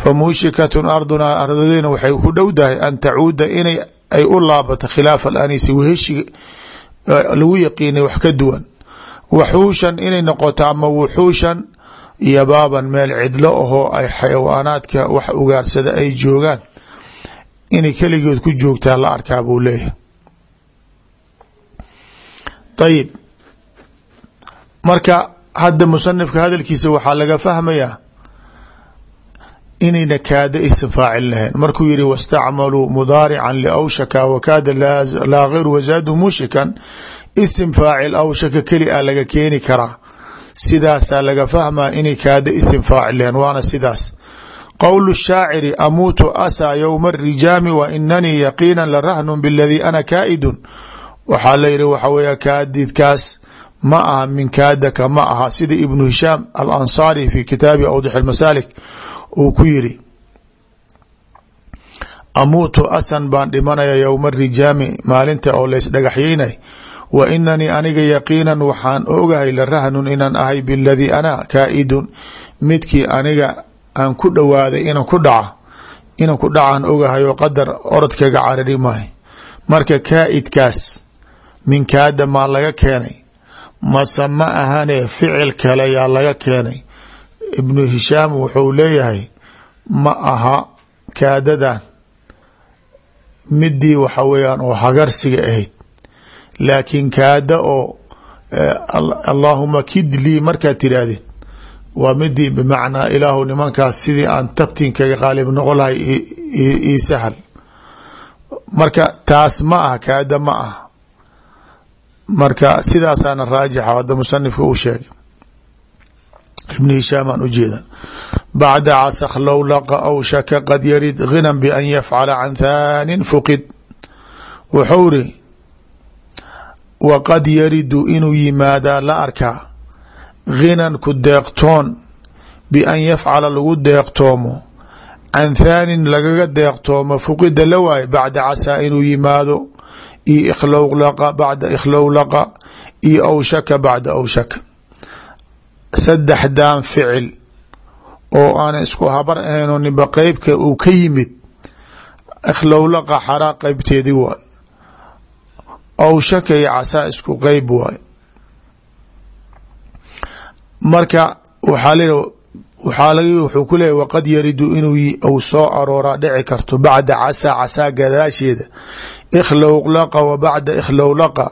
famuushikatun ardunaa ardadeyna waxay ku dhowdahay an tacuuda inay ay u laabato khilaafa alaniisi waheshi lagu yaqiinay wax ka duwan waxuushan inay noqoto ama wuxuushan yabaaban meel cidlo ahoo ay xayawaanaadka wax ugaarsada ay joogaan inay keligood ku joogtaa la arkaa buu leeyahay ayib marka hadda musanifka hadalkiisa waxaa laga fahmayaa inayna kaada isim faacil lahayn. Markuu yihi wastacmaluu mudaarica liawshaka wakaada laakir wazaadu mushikan isim faacil awshaka keli a laga keeni karaa. Sidaasaa laga fahmaa inay kaada isim faacil lahayn. Waana sidaas. Qowl shaaciri amuutu asaa yowma rijaami wa inanii yaqiina larahnu biladii ana kaa'idun. Waxaa layihi waxa weya kaadidkaas ma aha min kaadaka ma aha sida ibnu hishaam alansaari fi kitaabi awdix masaalik uu ku yiri amuutu asan baan dhimanaya yowma rijaami maalinta oo laysdhagaxyeynay wa inanii aniga yaqiinan waxaan ogahay la rahnun inaan ahay biladii ana kaa'idun midkii aniga aan ku dhowaaday inan ku dhaca inan ku dhacaan ogahay oo qadar orodkaga carari maayo marka kaa'idkaas min kaada maa laga keenay mase ma ahane ficil kale yaa laga keenay. Ibnu hishaam wuxuu leeyahay ma aha kaadadan. Midii waxa weeyaan oo hagarsiga ahayd. Laakiin kaada oo allaahuma kidlii markaad tiraahdeed waa midii bimacnaa ilaahu nimankaas sidii aan tabtin kaga qaalib noqon lahay ii sahal. Marka taas ma ah kaada ma ah marka sidaasaana raajixa hadda musanifka uu sheegay. Ibn hishaam aan ujeeda bacda casakh low laqa aw shaka qad yarid ghinan bian yafcala can thaanin fuqid. Wuxuu ri waqad yaridu inuu yimaadaa la arkaa ghinan ku deeqtoon bian yafcala lagu deeqtoomo. Can thaanin lagaga deeqtoomo fuqida la waayo bacda casaa inuu yimaado iyo ikhlowlaqa bacda ikhlowlaqa iyo awshaka bacda awshaka. Saddexdan ficil oo aan isku habar ahayno ninba qeybka uu ka yimid ikhlowlaqa xaraa qeybteedii waay. Awshaka iyo casaa isku qeyb waay. Marka waxaa l waxaa lag wuxuu ku leeyahy waqad yaridu inuu uu soo arooraa dhici karto bacda casaa casaa gadaasheeda ikhlowlaqa wa bacda ikhlowlaqa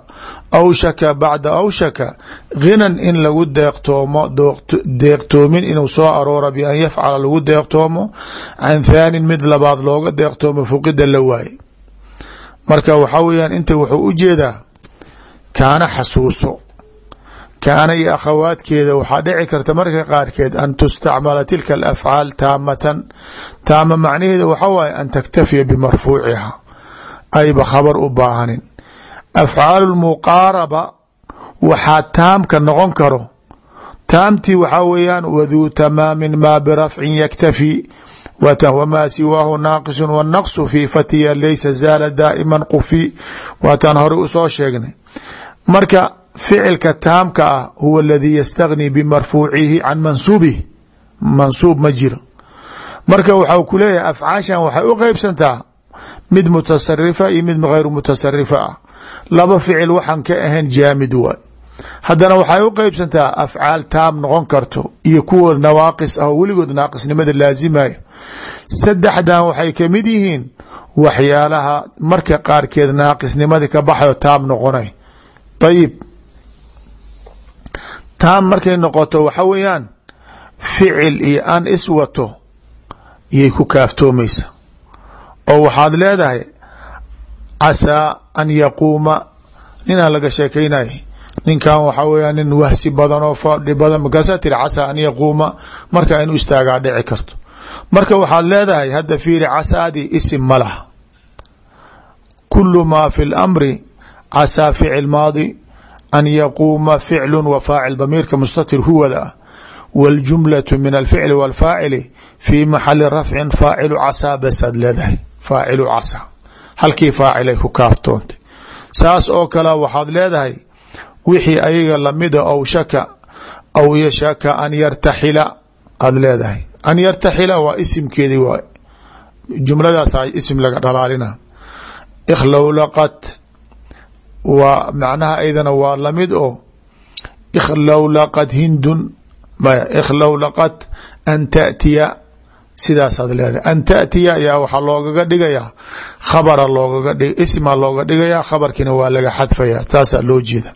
awshaka bacda awshaka ghinan in lagu deeqtoomo deeqtoomin inuu soo aroora bian yafcala lagu deeqtoomo can thaanin mid labaad looga deeqtoomo fuqida la waaye marka waxaa weyaan inta wuxuu u jeedaa kaana xasuuso kaana iyo akhawaadkeeda waxaa dhici karta marka qaarkeed an tustacmala tilka alafcaal taamatan taama macnaheeda waxaa waaye an taktafiya bimarfuuciha ayba khabar u baahanin. Afcaalu lmuqaaraba waxaa taamka noqon karo. Taamtii waxaa weeyaan waduu tamaamin maa birafcin yaktafi wmaa siwaahu naaqisu wاnaqsu fi fatiya laysa zaala daa'ima qufi waataan hore u soo sheegnay. Marka ficilka taamka ah huwa aladii yastagni bimarfuucihi can mansuubih mansuub ma jiro. Marka waxau ku leeyahay afcaashan waxay u qeybsantaa mid mutasarifa iyo mid gayru mutasarifa ah laba ficil waxaan ka ahayn jaamid waay haddana waxay u qeybsantaa afcaal taam noqon karto iyo kuwa nawaaqis ah oo weligood naaqisnimada laazimaya saddexdan waxay ka mid yihiin waxyaalaha marka qaarkeed naaqisnimadii ka baxayo taam noqonay. Ayib taam markay noqoto waxa weeyaan ficil iyo an iswato iyay ku kaaftoomaysa oo waxaad leedahay casaa an yaquuma. Ninaa laga sheekaynay ninkan waxaa weyaa nin wahsi badan oo fadhi badan markaasaa tiri casaa an yaquuma. Marka inuu istaagaa dhici karto. Marka waxaad leedahay hadda fiiri casaadii isim ma laha. Kulu maa fi lamri casaa ficil maadi an yaquuma ficlu wa faacil damiirka mustatir huwada ah waljumlatu min alficli walfaacili fii maxali rafcin faacilu casaa basaad leedahay faacilu casaa halkii faacilay ku kaaftoontay saas oo kale waxaad leedahay wixii ayaga lamida aw shaka aw yashaka an yartaxila aad leedahay. An yartaxila waa isimkeedi waay jumladaas isim laga dhalaalina. Ikhlowlaqat waa macnaha aydana waa la mid oo ikhlowlaqat hindun maya ikhlowlaqat an taأtiya sidaasaad leedahay. An taأtiya ayaa waxaa loogaga dhigayaa. Khabara loogaga dhig isma looga dhigayaa khabarkiina waa laga xadfaya taasaa loo jeeda.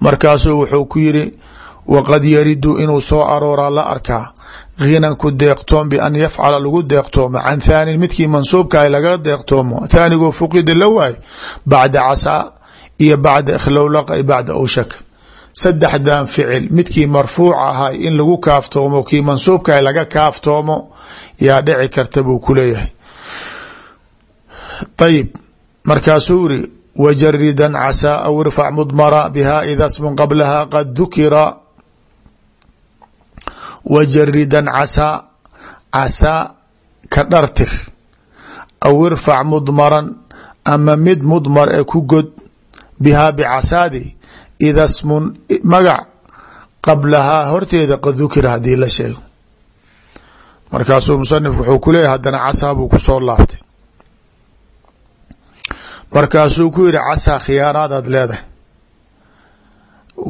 Markaasuu wuxuu ku yiri waqad yaridu inuu soo arooraa la arkaa. Ghinan ku deeqtoom bian yafcala lagu deeqtoomo. Can thaanin midkii mansuubkaah laga deeqtoomo. Thaanigoo fuqida la waay. Bacda casaa iyo bacda ikhlowlaqa iyo bacda awshaka saddexdan ficil. Midkii marfuuc ahay in lagu kaaftoomo kii mansuubkaah laga kaaftoomo yaa dhici karta buu ku leeyahay. Ayib markaasuu iri wjaridan casaa aw irfac mudmara biha ida smun qablaha qad dukira. Wajaridan casaa casaa ka dhartir. Aw irfac mudmaran ama mid mudmar ee ku god bihaa bicasaadi ida smun magac qablahaa horteeda qad dukira haddii la sheego markaasuu musanif wuxuu ku leeyahy haddana casaa buu ku soo laabtay markaasuu ku yihi casaa khiyaaraadaad leedahay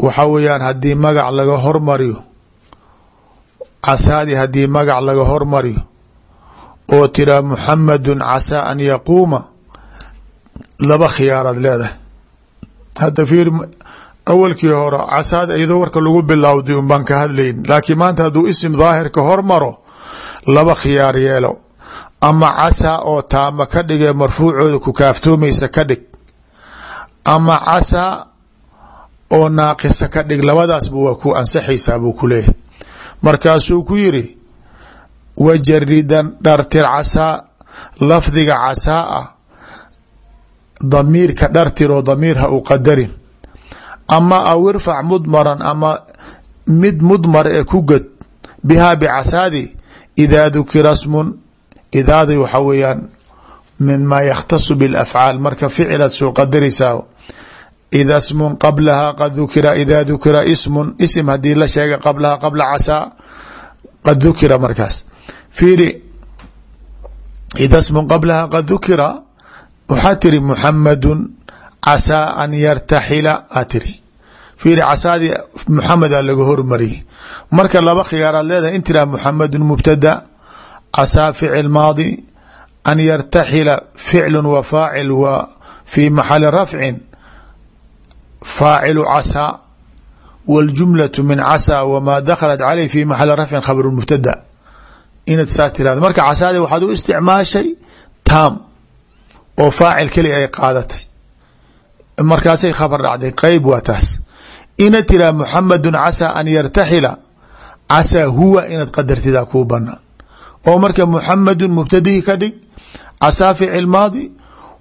waxa weeyaan haddii magac laga hormariyo casaadii haddii magac laga hormariyo oo tiraa muxamadun casaa an yaquuma laba khiyaaraad leedahay hadda fiir awalkii hore casaad iyadoo warka lagu bilowday un baan ka hadlayn. Laakiin maanta hadduu isim daahirka hormaro laba khiyaar yeelo. Ama casaa oo taama ka dhigee marfuucooda ku kaaftoomaysa ka dhig. Ama casaa oo naaqisa ka dhig labadaasba waa ku ansaxaysaa buu ku leeyahay. Markaasuu ku yiri wajaridan dhartir casaa lafdiga casaa ah damiirka dhartir oo damiir ha u qadarin ama aw irfac mudmaran ama mid mudmar ee ku gad bihaa bicasaadi idaa dukira smun idaadi waxa weeyaan min maa yakhtasu biاlafcaal marka ficilaad soo qadaraysaa ida smun qablaha qad dukira ida dukira ismun isim haddii la sheega qablaha qabla casaa qad dukira markaas. Fiiri ida smun qablaha qad dukira waxaa tiri casaa an yartaxila aa tiri. Fiiri casaadii muxameda laga hormariyey marka laba khiyaaraad leedahay in tiraa muxamadun mubtada casaa ficil maadi an yartaxila ficlu wa faacil wa fi maxali rafcin faacilu casaa wاljumlaة min casaa wmaa daklat caleyh fi maxali rafcin khabr mubtada. Inaad saas tirahdo marka casaadi waxaad u isticmaashay taam oo faacil keliga ay qaadatay markaasay khabar dhacday qeyb waa taas. Inaad tiraha muxamadu casaa an yartaxila. Casaa huwa inaad qadartidaa kuu banaan oo marka muxamadu mubtadihii ka dhig casaa ficil maadi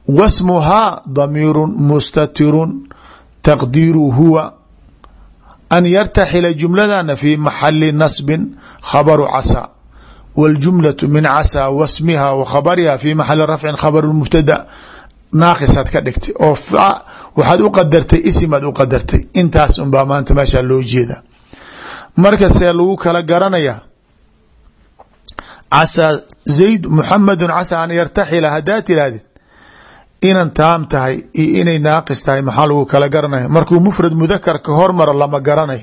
wasmuhaa damiiru mustatirun taqdiiru huwa. An yartaxila jumladana fi maxali nasbin khabaru casaa wاljumlaة min casaa wasmiha wa khabariha fi maxali rafcin khabaru naaqisaad ka dhigtay oo waxaad u qadartay isimaad u qadartay. Intaas unbaa maanta meeshaa loo jeeda marka see lagu kala garanaya casaa zayd muxamadu casaa an yartaxila haddaa tirahdid inan taam tahay iyo inay naaqis tahay maxaa lagu kala garanaya markuu mufrad mudakar ka hormaro lama garanay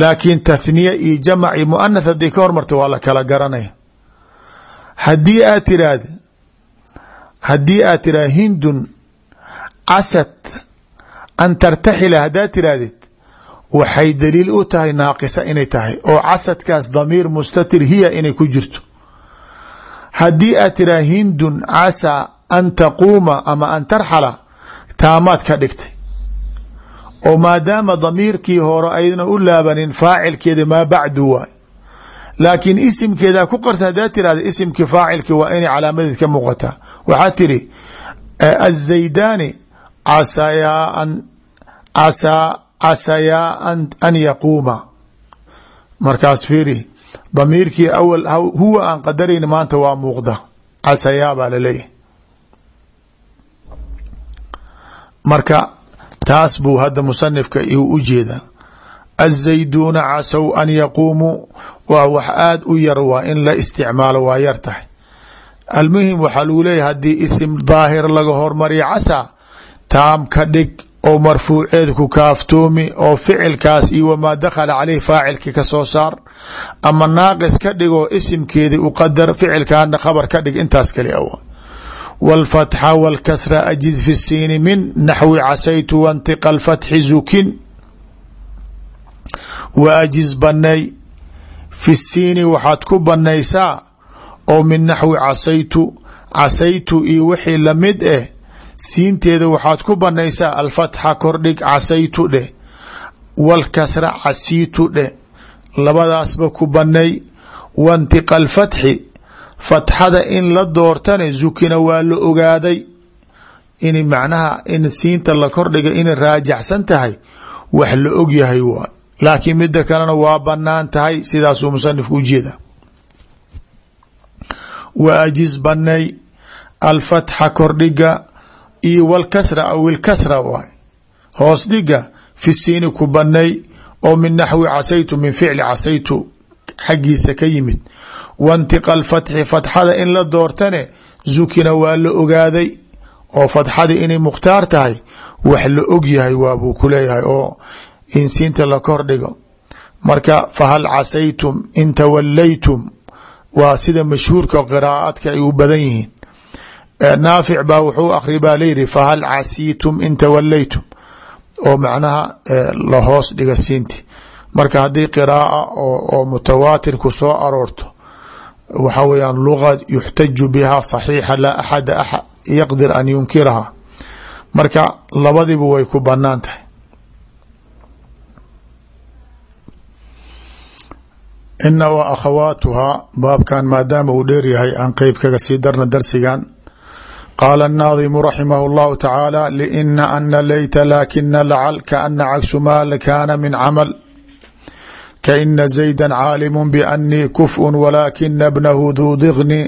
laakiin tathniya iyo jamac iyo muanath haday ka hormarto waa la kala garanaya haddii aad tiraahd haddii aad tiraha hindun casad an tartaxila haddaad tirahdid waxay daliil u tahay naaqisa inay tahay oo casadkaas damiir mustatir hiya inay ku jirto. Haddii aad tiraha hindun casaa an taquuma ama an tarxala taamaad ka dhigtay. Oo maadaama damiirkii hore ayna u laabanin faacilkeeda maa bacdu waay. Laakiin isimkeeda ku qarsan haddaad tirahda isimkii faacilki waa inay calaamadeed ka muuqataa waxaad tiri aلزaydani casayaa an casaa casayaa an yaquuma markaas fiiri damiirkii awal huwa aan qadarayn maanta waa muuqda casayaa baa laleeyahay marka taas buu hadda musanifka iu u jeeda aلزayduuna casow an yaquumuu waa wax aada u yar waa in la isticmaalo waa yar tahay almuhim waxaa lagu leeyahy haddii isim daahir laga hormariya casaa taam ka dhig oo marfuuceed ku kaaftoomi oo ficilkaas iyo wamaa dakhala caleyh faacilki ka soo saar ama naaqis ka dhig oo isimkeedi u qadar ficilkaana khabar ka dhig intaas kali awa wاlfatxa wاlkasra ajid fi الsiini min naxwi casaytu wantiqa اlfatxi zukin wa ajiz banay fi الsiini waxaad ku banaysaa oo min naxwi casaytu casaytu iyo wixii la mid eh siinteeda waxaad ku banaysaa alfatxa kordhig casaytu dheh walkasra casiitu dheh. Labadaasba ku banay wantiqa alfatxi fatxada in la doortane zukina waa la ogaaday. In macnaha in siinta la kordhiga inay raajaxsan tahay wax la og yahay waay. Laakiin mida kalena waa bannaan tahay sidaasuu musanifku ujeeda wa ajiz banay alfatxa kordhiga iyo walkasra aw ilkasra waay. Hoos dhiga fi siini ku banay oo min naxwi casaytu min ficli casaytu xaggiisa ka yimid. Wantiqa alfatxi fatxada in la doortane zukina waa la ogaaday oo fatxada inay mukhtaar tahay wax la og yahay waabuu ku leeyahay oo in siinta la kordhigo. Marka fahal casaytum in tawalaytum waa sida mashhuurka qiraaadka ay u badan yihiin. Naafic baa wuxuu akri baa layidhi fahal casiitum in tawalaytum oo macnaha la hoos dhiga siinti. Marka haddii qiraaa oo mutawaatir ku soo aroorto waxa weyaan luga yuxtaju biha saxiixa laa axada yaqdir an yunkiraha marka labadiba way ku bannaan tahay ina wa akhawaatuhaa baabkan maadaama uu dheeryahay aan qeyb kaga sii darna darsigan qaala annaadimu raximahu llahu tacaala liina ana leyta laakina lacal kaana cagsu maa kaana min camal. Kaina zayda caalimu bianii kufun walaakina bnahu duu diqni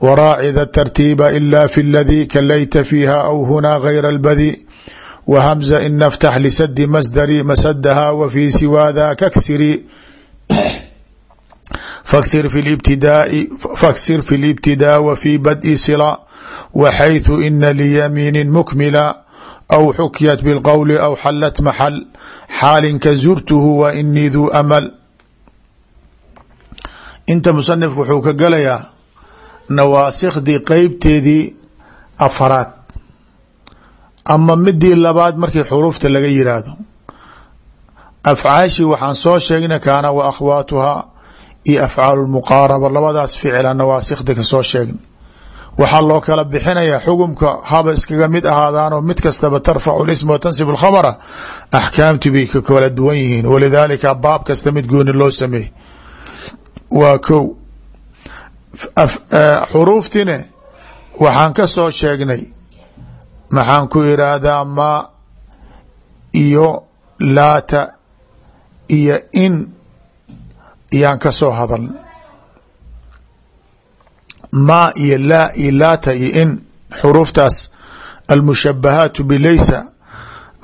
waraacida tartiiba ila fi ladii kalayta fiiha aw hunaa gayra albadi. Wahamza in naftax lisadi masdari masadaha wafii siwaadaa kagsiri faksir fi اlibtidaa wa fi bad'i sila waxayثu ina liyamiini mukmila aw xukyat bاlqowli aw xalat maxal xaalin ka zurtuhu wa inii duu amal inta musanifku wuxuu ka galayaa nawaasikhdii qeybteedii afaraad ama midii labaad markii xuruufta laga yiraahdo afcaashii waxaan soo sheegnay kaana wa akhwaatuhaa iyo afcaalu lmuqaaraba labadaas ficila nawaasikda ka soo sheegnay waxaa loo kala bixinayaa xugumka haba iskaga mid ahaadaanoo mid kastaba tarfacu lisma wa tansib alkhabra axkaamtii bay ka kala duwan yihiin. Walidaalika baab kasta mid gooni loo sameeyey. Waa kow. Xuruuftine waxaan ka soo sheegnay. Maxaan ku iraahdaa ma iyo laata iyo in yaan ka soo hadalnay ma iyo laa iyo laata iyo in xuruuftaas almushabahaatu bilaysa.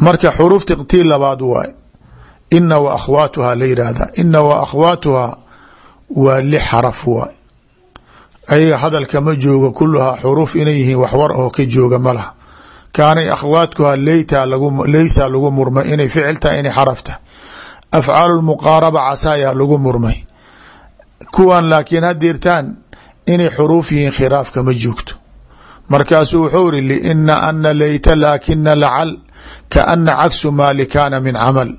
Marka xuruufta tii labaad waay. Ina wa akhwaatuhaa la yidhaahdaa ina wa akhwaatuhaa waa lix xaraf waay. Ayaga hadalka ma jooga kuluhaa xuruuf inay yihiin waxwar oo ka jooga ma laha. Kaanay akhwaatkuhaa leyta leysa lagu murmay inay ficil tahay inay xaraf tahay afcaalu lmuqaaraba casaayaa lagu murmay. Kuwan laakiin hadirtaan inay xuruuf yihiin khilaafka ma joogto. Markaasuu wuxuu iri liina ana leyta laakina lacal kaana cagsu maali kaana min camal.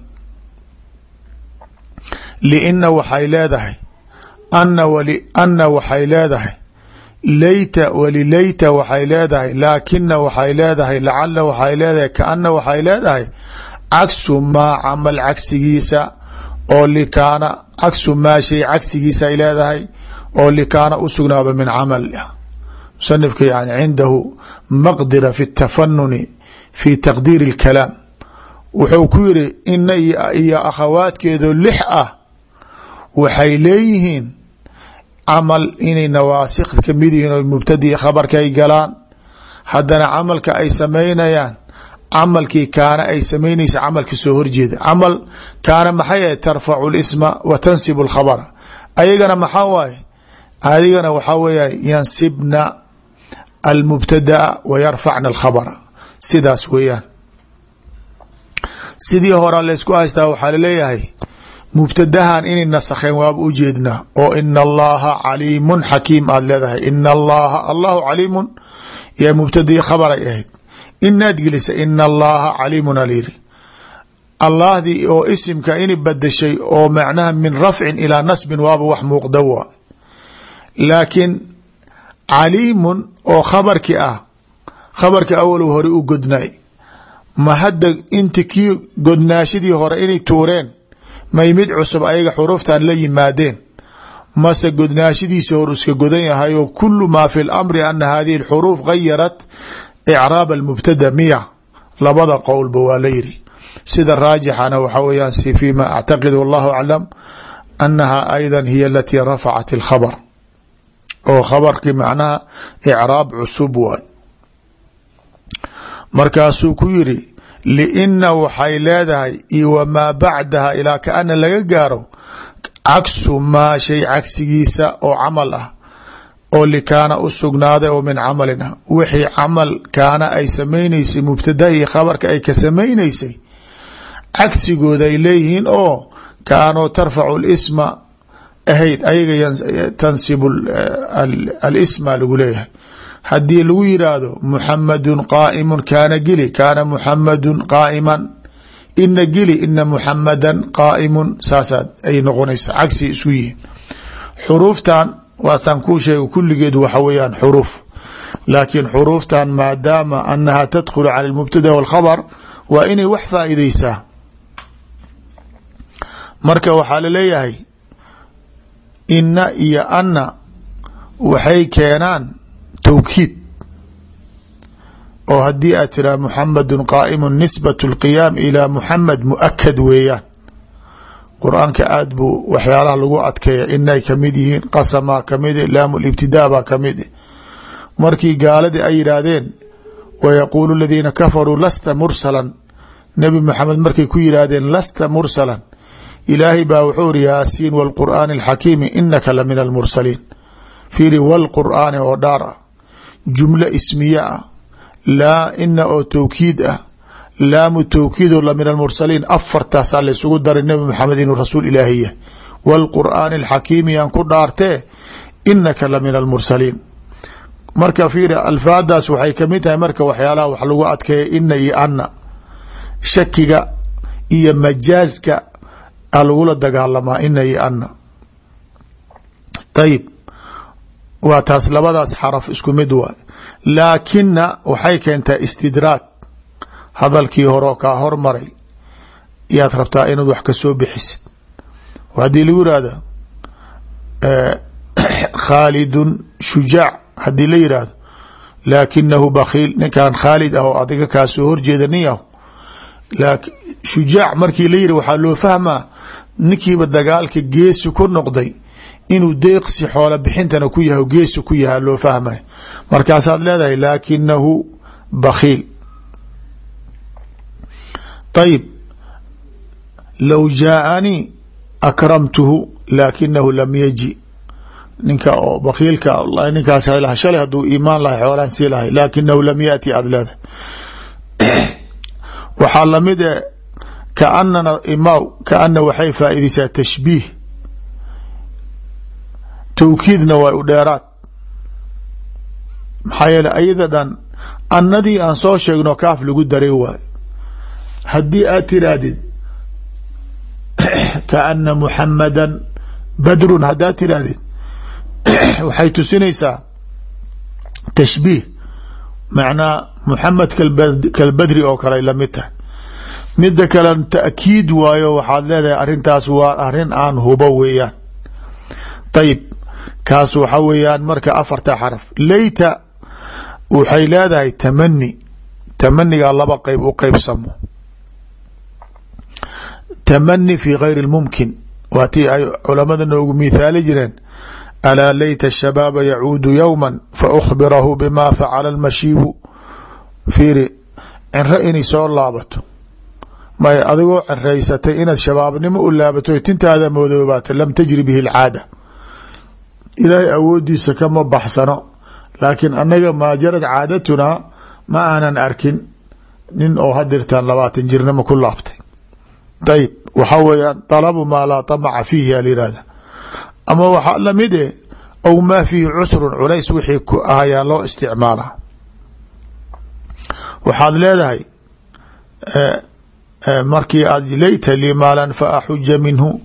Liina waxay leedahay ana ana waxay leedahay leyta walileyta waxay leedahay laakina waxay leedahay lacala waxay leedahay kaana waxay leedahay cagsu maa camal cagsigiisa oo likaana cagsu maa shay cagsigiisa ay leedahay oo likaana u sugnaado min camal. Musanifka yani cindahu maqdira fi tafanuni fi taqdiiri اlkalaam wuxuu ku yiri ina iyo akhawaadkeedo lix ah waxay leeyihiin camal inay nawaasikh ka mid yihiin oo mubtadii khabarka ay galaan. Haddana camalka ay samaynayaan camalkii kaana ay samaynaysa camalka soo horjeeda. Camal kaana maxay ahay tarfacu lisma wa tansibu alkhabra ayagana maxaa waaye? Adigana waxaa weeya yansibna almubtadaa wa yarfacna alkhabra sidaas weeyaan. Sidii hora laysku haystaa waxaa la leeyahay mubtadahan inay nasakheen waaba ujeednaa oo ina allaha caliimun xakiim aad leedahay. Ina allaha allahu caliimun yaa mubtadii khabaray ahayd inaad gelisa ina allaha caliimun alyiri allahdii oo isimka ini badashay oo macnaha min rafcin ilaa nasbin waaba wax muuqda waa laakiin caliimun oo khabarki ah khabarka awalow hore u godnay. Ma hadda inti kii godnaashadii hore inay tuureen may mid cusub ayaga xuruuftan la yimaadeen. Mase godnaashadiisa hor iska godan yahay oo kulu maa fi lamri ana hadihi اlxuruuf gayarat icraab almubtada miya labada qowlba waa la yiri sida raajixana waxa weyaan si fima actaqid wallahu aclam anaha ayda hiy alatii rafacat اlkhabr oo khabarkii macnaha icraab cusub waay markaasuu ku yiri liina waxay leedahay iyo wamaa bacdaha ilaa kaana laga gaaro cagsu maa shay oo camal ah oo likaana u sugnaaday oo min camalin wixii camal kaana ay samaynaysay mubtadahii khabarka ay ka samaynaysay cagsigooda ay leeyihiin oo kaanoo tarfacu lisma ahayd ayaga tansibu alisma lagu leeyahay. Haddii lagu yiraahdo muxamadu qaaimu kaana geli kaana muxamadu qaaiman. Ina geli ina muxamadan qaaimun. Saasaad ay noqonaysa cagsi isku yihiin. Xuruuftan waastaan kuu sheega kulligeed waxa weeyaan xuruuf. Laakiin xuruuftan maadaama anaha tadkhulu cala lmubtada walkhabr waa inay wax faa'iideysaa marka waxaa la leeyahay ina iyo ana waxay keenaan towkiid oo haddii aad tiraa muxamadu qaaimu nisbat اlqiyaam ilaa muxamed muakad weeyaan qur'aanka aad buu waxyaalaha lagu adkeeya inay ka mid yihiin qasamaa kamide laamu libtidaa baa ka mid markii gaaladii ay yidhaahdeen wayaquulu ladiina kafaruu lasta mursalan. Nebi maxamed markay ku yidhaahdeen lasta mursalan. Ilaahay baa wuxuu iri yaasiin wاlqur'aani اlxakiimi inaka la min almursaliin fiiri wlqur'aani oo dhaar ah jumlo ismiye ah laa ina oo towkiid ah laamu towkiido la min almursaliin afartaasaa laysugu daray nebi maxamed inuu rasuul ilaahi yahay. Wاlqur'aani alxakiimi yaan ku dhaartee inaka la min almursaliin. Marka fiiri alfaadaas waxay ka mid tahay marka waxyaalaha wax lagu adkeeya ina iyo ana shakiga iyo majaaska a lagula dagaalamaa ina iyo ana waa taas labadaas xaraf isku mid waay. Laakina waxay keentaa istidraag hadalkii horeo kaa hormaray yaad rabtaa inaad wax ka soo bixisid. Haddii lagu yihahdo khaalidun shujaac haddii la yihahdo laakinahu bakiil ninkan khaalid ah oo adiga kaa soo horjeeda nin yahu markii la waxaa loo fahmaa ninkiiba dagaalka geesi ku noqday inuu deeqsi xoola bixintana ku yahay geesi ku yaha loo fahmay. Markaasaad leedahay laakinahu bakiil ayib low jaaanii akramtuhu laakinahu lam yaji ninka oo bakiilka ninkaas shalay hadduu iimaan lahay xoolaan sii lahay laakinahu lam yaati aada leedahay waxaa la mid e kaanana imaw kaana waxay faaideysaa tashbiih towkiidna waa u dheeraad maxaa yeele ayada dhan aan soo sheegno kaaf lagu daray waay haddii aad tiraahdid kaana muxamadan badrun. Haddaad tiraahdid waxay tusinaysaa tashbiih. Macnaa muxamed kalbadri oo kale la mid tahay. Mida kale taakiid waayo waxaad leedahay arrintaas waa arrin aan hubo weeyaan. Ayib kaas waxa weeyaan marka afarta xaraf. Leyta waxay leedahay tamani tamanigaa laba qeyb u qeybsamo tamani fi gayri lmumkin waa tii ay culamada noogu mithaali jireen alaa layta shabaaba yacuudu yowma faأkhbirahu bima facala lmashiibu fiiri cinro inay soo laabato may adigoo cinraysatay inaad shabaabnimo u laabato tintaada moodoobaata lam tajri bihi اlcaada ilaahay awoodiisa kama baxsano laakiin anaga maa jarad caadatunaa ma aanan arkin nin oo hadirtaan labaatan jirnimo ku laabtay ayib waxaa weeyaan dalabu maa laa طamaca fiihi alayihahda ama waxaa la mid e aw maa fiihi cusrun culays wixii ku ahayaa loo isticmaala waxaad leedahay markii aad layta lii maalan fa axuja minhu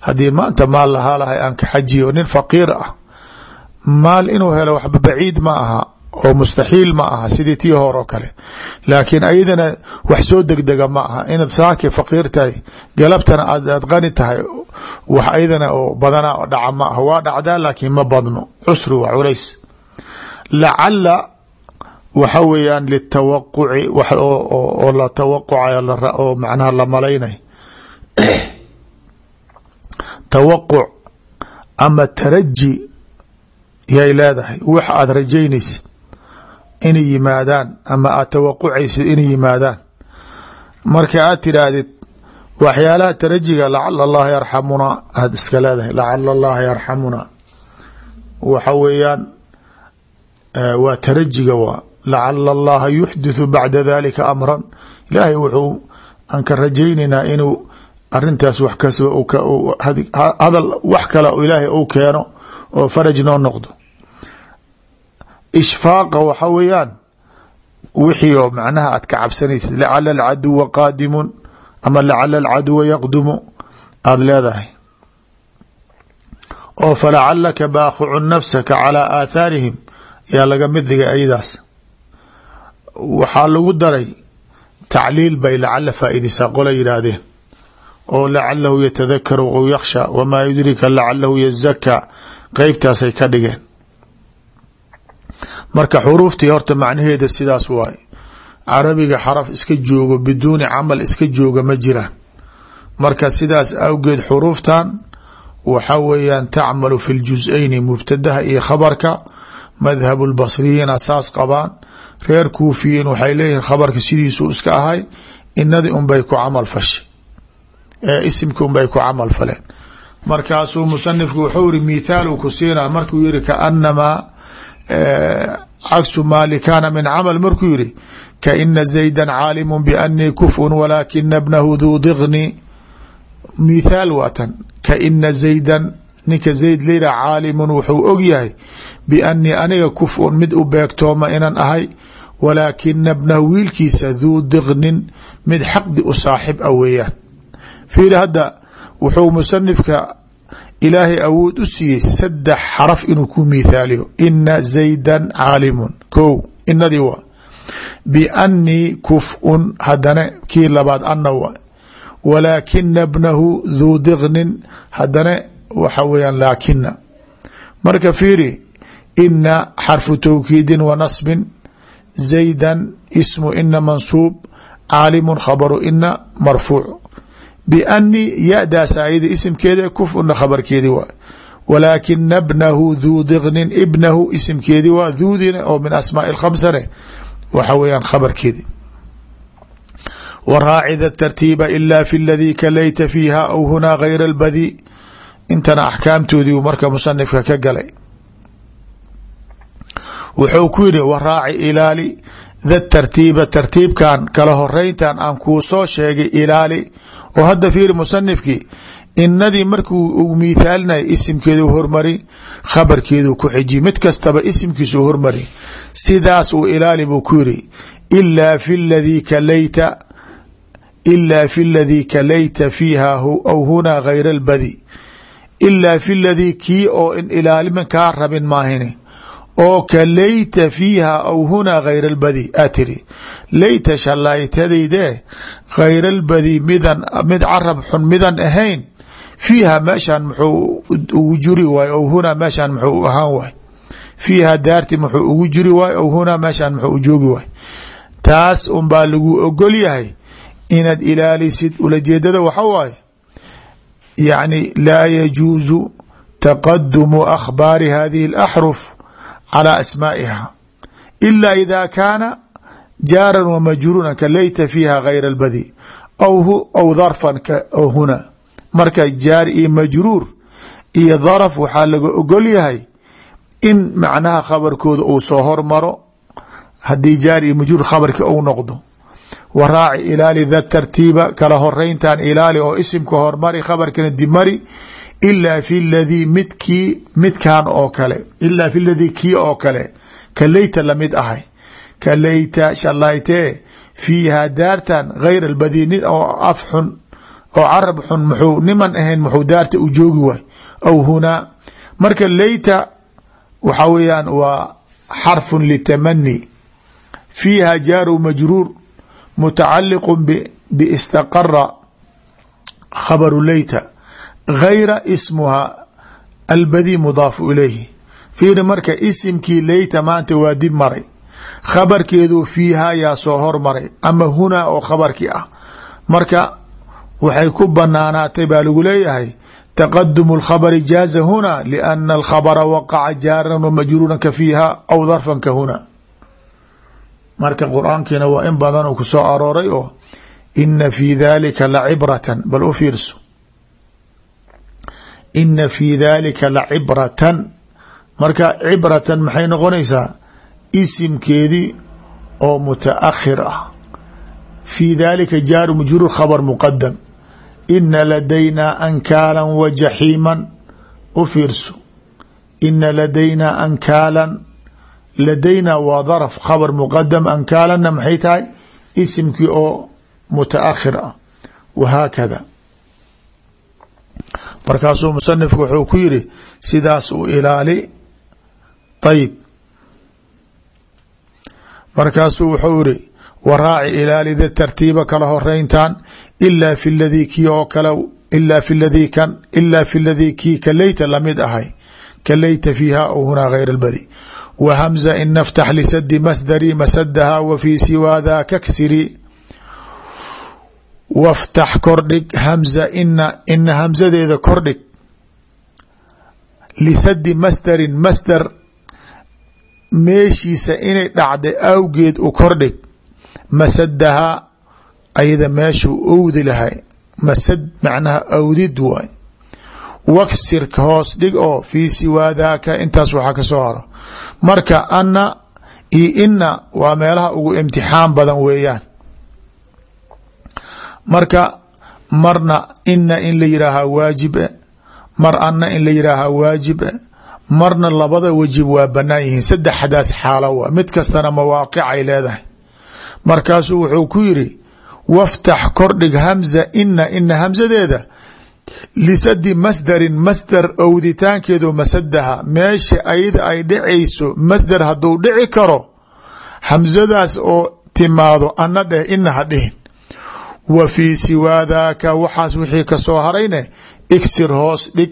haddii maanta maal lahaa lahay aan ka xajiyo nin faqiir ah maal inuu helo waxba baciid ma aha oo mustaxiil ma aha sidii tii hore oo kale. Laakiin ayadana wax soo degdega ma aha. Inaad saaki faqiir tahay galabtana aad qani tahay wax ayadana oo badanaa oo dhaca ma aha. Waa dhacdaa laakiin ma badno. Cusri waa culays. Lacala waxa weeyaan litawaquci wax oo la tawaqucayo oo macnaha la malaynay. Tawaquc ama taraji yay leedahay. Wax aada rajaynaysid inay yimaadaan ama aad tawaqucaysid inay yimaadaan. Marka aad tidhaahdid waxyaalaha tarajiga lacala allaha yarxamunaa aada iska leedahay lacala allaha yarxamunaa waxa weeyaan waa tarajiga waa lacala allaha yuxdithu bacda dalika amran. Ilaahay wuxuu aan ka rajaynaynaa inuu arintaas wax kasba hadal wax kale ilaahay uu keeno oo faraj noo noqdo ishfaaqa waxa weeyaan wixii oo macnaha aad ka cabsanaysid lacala alcaduwa qaadimun ama lacala alcaduwa yaqdumu aada leedahay. Oo falacalaka baakicu nafsaka calaa aathaarihim yaa laga mid dhigay ayadaas. Waxaa lagu daray tacliil bay lacala faa'iidaysaa qola yidhaahdeen oo lacalahu yatadakaru aw yakhsha wamaa yudrika lacalahu yazakaa qeybtaasay ka dhigeen marka xuruuftii horta macnaheeda sidaas waaye carabiga xaraf iska joogo biduuni camal iska jooga ma jiraan. Marka sidaas awgeed xuruuftan waxa weeyaan tacmalu fi ljus-ayni mubtadaha iyo khabarka madhabu lbasriyiina saas qabaan. Reer kuufiyiin waxay leeyihiin khabarka sidiisuu iska ahay inadii unbay ku camal fashay isimki unbay ku camal faleen. Markaasuu musanifku wuxuu iri mithaal ku siinaa. Markuu yihi kaanamaa cagsu maali kaana min camal markuu yihi kaina zayda caalimu bianii kufun walaakina bnahu duu diqni mithaal waa tan kaina zaydan ninka zayd leyra caalimun wuxuu og yahay biannii aniga kuf-un mid u beegtooma inaan ahay walaakina bnahu wiilkiisa duu diqnin mid xaqdi u saaxib a weeyaan fiiri hadda wuxuu musanifka ilaahay awood u siiyey saddex xaraf inuu ku mithaaliyo ina zaydan caalimun. Ko inadii waa. Biannii kuf-un hadana kii labaad ana waa. Walaakina bnahu duu diqnin hadana waxa weeyaan laakina marka fiiri ina xarfu tawkiidin wa nasbin. Zaydan ismu ina mansuub caalimun khabaru ina marfuuc biannii ya-daas ayada isimkeeda kuf-una khabarkeedi waa walaakina bnahu duu diqnin ibnahu isimkeedi waa duudina oo min asmaai lkhamsane waxa weeyaan khabarkeedi waraaci da tartiiba ila fi ladii kalayta fiiha aw hunaa gayra albadi intana axkaamtoodii marka musanifka ka galay wuxuu ku yidhi waraaci ilaali da tartiiba tartiibkan kala horeyntan aan kuu soo sheegay ilaali oo hadda fiiri musanifkii inadii markuu uu miithaalinaya isimkeedu hormari khabarkeedu ku xiji mid kastaba isimkiisu hormari sidaas uu ilaali buu ku yiri ilaa fi ladii kalayta ilaa fi ladii kalayta fiiha aw hunaa gayra albadi ilaa fi ladii kii oo in ilaaliman kaa rabin maahine oo ka layta fiiha aw hunaa gayra albadi aa tiri layta midan mid carab xun midan ahayn fiiha meeshaan muxuu ugu juri waay aw hunaa meeshaan muxuu ahaan waay fiiha daarti muxuu ugu jiri waay aw hunaa meeshaan muxuu u joogi waay taas unbaa lagu ogol yahay inaad ilaalisid ulajeedada waxa waaye. Yacni laa yajuusu taqadumu akhbaari hadihi اlaxruf calى asmaa'iha ila ida kaana jaaran wa majruuran ka layta fiiha gayra albadi aw darfan huna marka jaar iyo majruur iyo darf waxaa laga ogol yahay in macnaha khabarkooda uu soo hormaro haddii jaar iyo majruur khabarki ou noqdo waraaci ilaali da tartiiba kala horeyntan ilaali oo isimka hormari khabarkana dimari ilaa fi ladii midkii midkan oo kale ilaa fi ladii kii oo kale ka layta la mid ahay ka layta shalaytee fiiha daartan gayr albadii nin oo af xun oo carab xun muxuu niman ahayn muxuu daarta u joogi waay aw hunaa marka layta waxa weeyaan waa xarfu litamani fiiha jaaru majruur mutacaliq bistaqara khabaru layta gayra ismuha albadi mudaafu ilayhi fiiri marka isimkii layta maanta waa dib maray khabarkeedu fiiha yaa soo hormaray ama hunaa oo khabarkii ah marka waxay ku banaanaatay baa lagu leeyahay taqadumu اlkhabri jaaza huna liana alkhabra waqaca jaaran wamajruuran ka fiiha aw darfan ka huna marka qur'aankiina waa in badan uu ku soo arooray oo ina fi dalika lacibratan bal u ina fi dalika lacibratan marka cibratan maxay noqonaysaa? Isimkeedii oo mutaakhir ah. Fi dalika jaaru majruur khabr muqadam ina ladaynaa ankaalan wa jaxiiman u fiirso. Ina ladaynaa ankaalan. Ladaynaa waa darf khabr muqadam ankaalanna maxay tahay? Isimkii oo mutaakhir ah. Wahaakada markaasuu musanifku wuxuu ku yiri sidaas u ilaali. Ayib markaasuu wuxuu iri waraaci ilaalida tartiiba kala horeyntan ilaa fi ladii kii oo kale ilaa fi ladii kan ilaa fi ladii kii kalayta la mid ahay kalayta fiiha aw hunaa gayr albadi. Wa hamza in naftax lisadi masdari masadaha wa fii siwaa waftax kordhig hamza ina ina hamzadeeda kordhig. Lisadi masdarin masdar meeshiisa inay dhacday awgeed u kordhig. Masadahaa ayada meeshuu owdi lahay. Masad macnaha awdid waay. Waksirka hoos dhig oo fii siwaa daaka intaas waxaa ka soo haro. Marka anna iyo ina waa meelaha ugu imtixaan badan weeyaan marka marna ina in la yihaahaa waajib e mar anna in la yihaaha waajib marna labada wajib waa banaan yihiin saddexdaas xaalo waa mid kastana mawaaqicay leedahay. Markaasuu wuxuu ku yiri waftax kordhig hamza ina ina hamzadeeda lisadi masdarin masdar owditaankeedu masadaha meesha ayada ay dhicayso masdar hadduu dhici karo hamzadaas oo timaado ana dheh ina ha dhihin wa fii siwaa daaka waxaas wixii ka soo harayne igsir hoos dhig.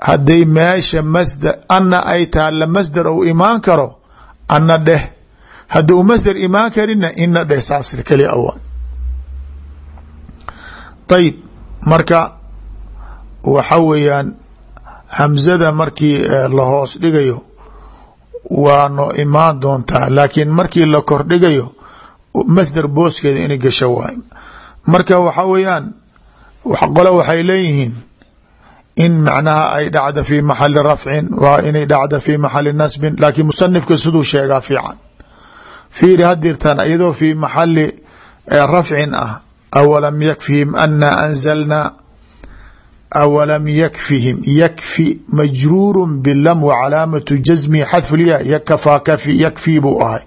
Hadday meesha masdar ana ay taalla masdar ou imaan karo ana dheh. Hadduu masdar imaan karina ina dheh saas keli awa ayib marka waxa weeyaan hamzada markii la hoos dhigayo waa noo imaan doontaa laakiin markii la kordhigayo masdar booskeeda inay gasho waay marka waxa weeyaan qole waxay leeyihiin in macnaha ay dhacda fi maxali rafcin waa inay dhacda fi maxali nasbin laakiin musanifka siduu sheegaa fiican. Fiiri hadirtan iyadoo fi maxali rafcin ah awalam yakfihim ana anzalna awalam yakfihim yakfi majruuru bilam wa calaamatu jasmi xadfulya yakafaa kafi yakfi buu ahay.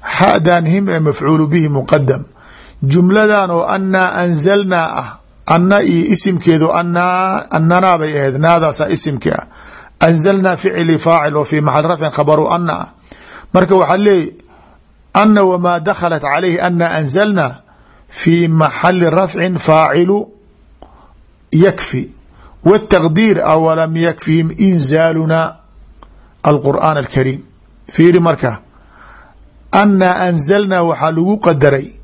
Hadan him ee mafcuulu bihi muqadam jumladan oo anaa anzalnaa ah. Ana iyo isimkeedu ananaa bay ahayd. Naadaasa isimki ah. Anzalnaa ficli faacil oo fi maxal rafcin khabaru ana ah. Marka waxaa leeyi ana wamaa dakhalat calayhi ana anzalna fi maxali rafcin faacilu yakfi. Wاtaqdiir awalam yakfihim inzaaluna alqur'aan alkariim fiiri marka ana anzalna waxaa lagu qadaray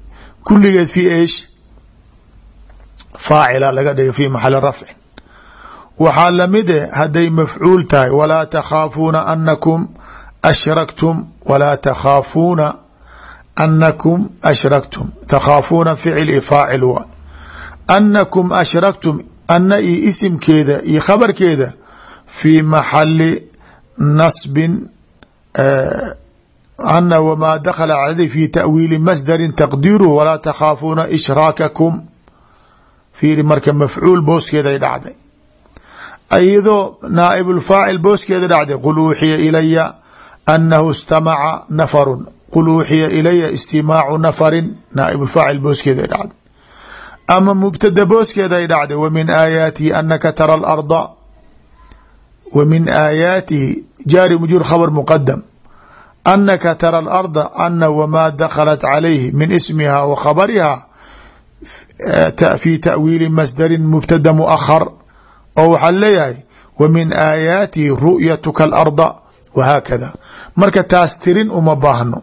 kuligeed fi eesh faacila laga dhigay fi maxali rafcin waxaa la mid e hadday mafcuul tahay walaa takhaafuuna anakum ashraktum walaa takhaafuuna anakum ashraktum. Takhaafuuna ficil faacil waa. Anakum ashraktum ana iyo isimkeeda iyo khabarkeeda fi maxali nasbin ana wmaa dakla calay fi taأwiili masdarin taqdiiruhu walaa takhaafuuna ishraakakum fiiri marka mafcuul booskeeday dhacday iyadoo naaib lfaacil booskeeda dhacday qul uuxiya ilaya anahu istamaca nafarun qul uuxiya ilaya istimaacu nafarin naaib lfaacil booskeeday dhacday ama mubtada booskeeday dhacday wa min aayaatihi anaka tara larda wa min aayaatihi jaari mujur khabr muqadam anaka tara alarda ana wmaa daklat calayhi min ismiha wa khabariha fi taأwiili masdarin mubtada muahar oo waxaa leeyahay wa min aayaatihi ru'yatuka alarda wahaakada marka taas tirin uma baahno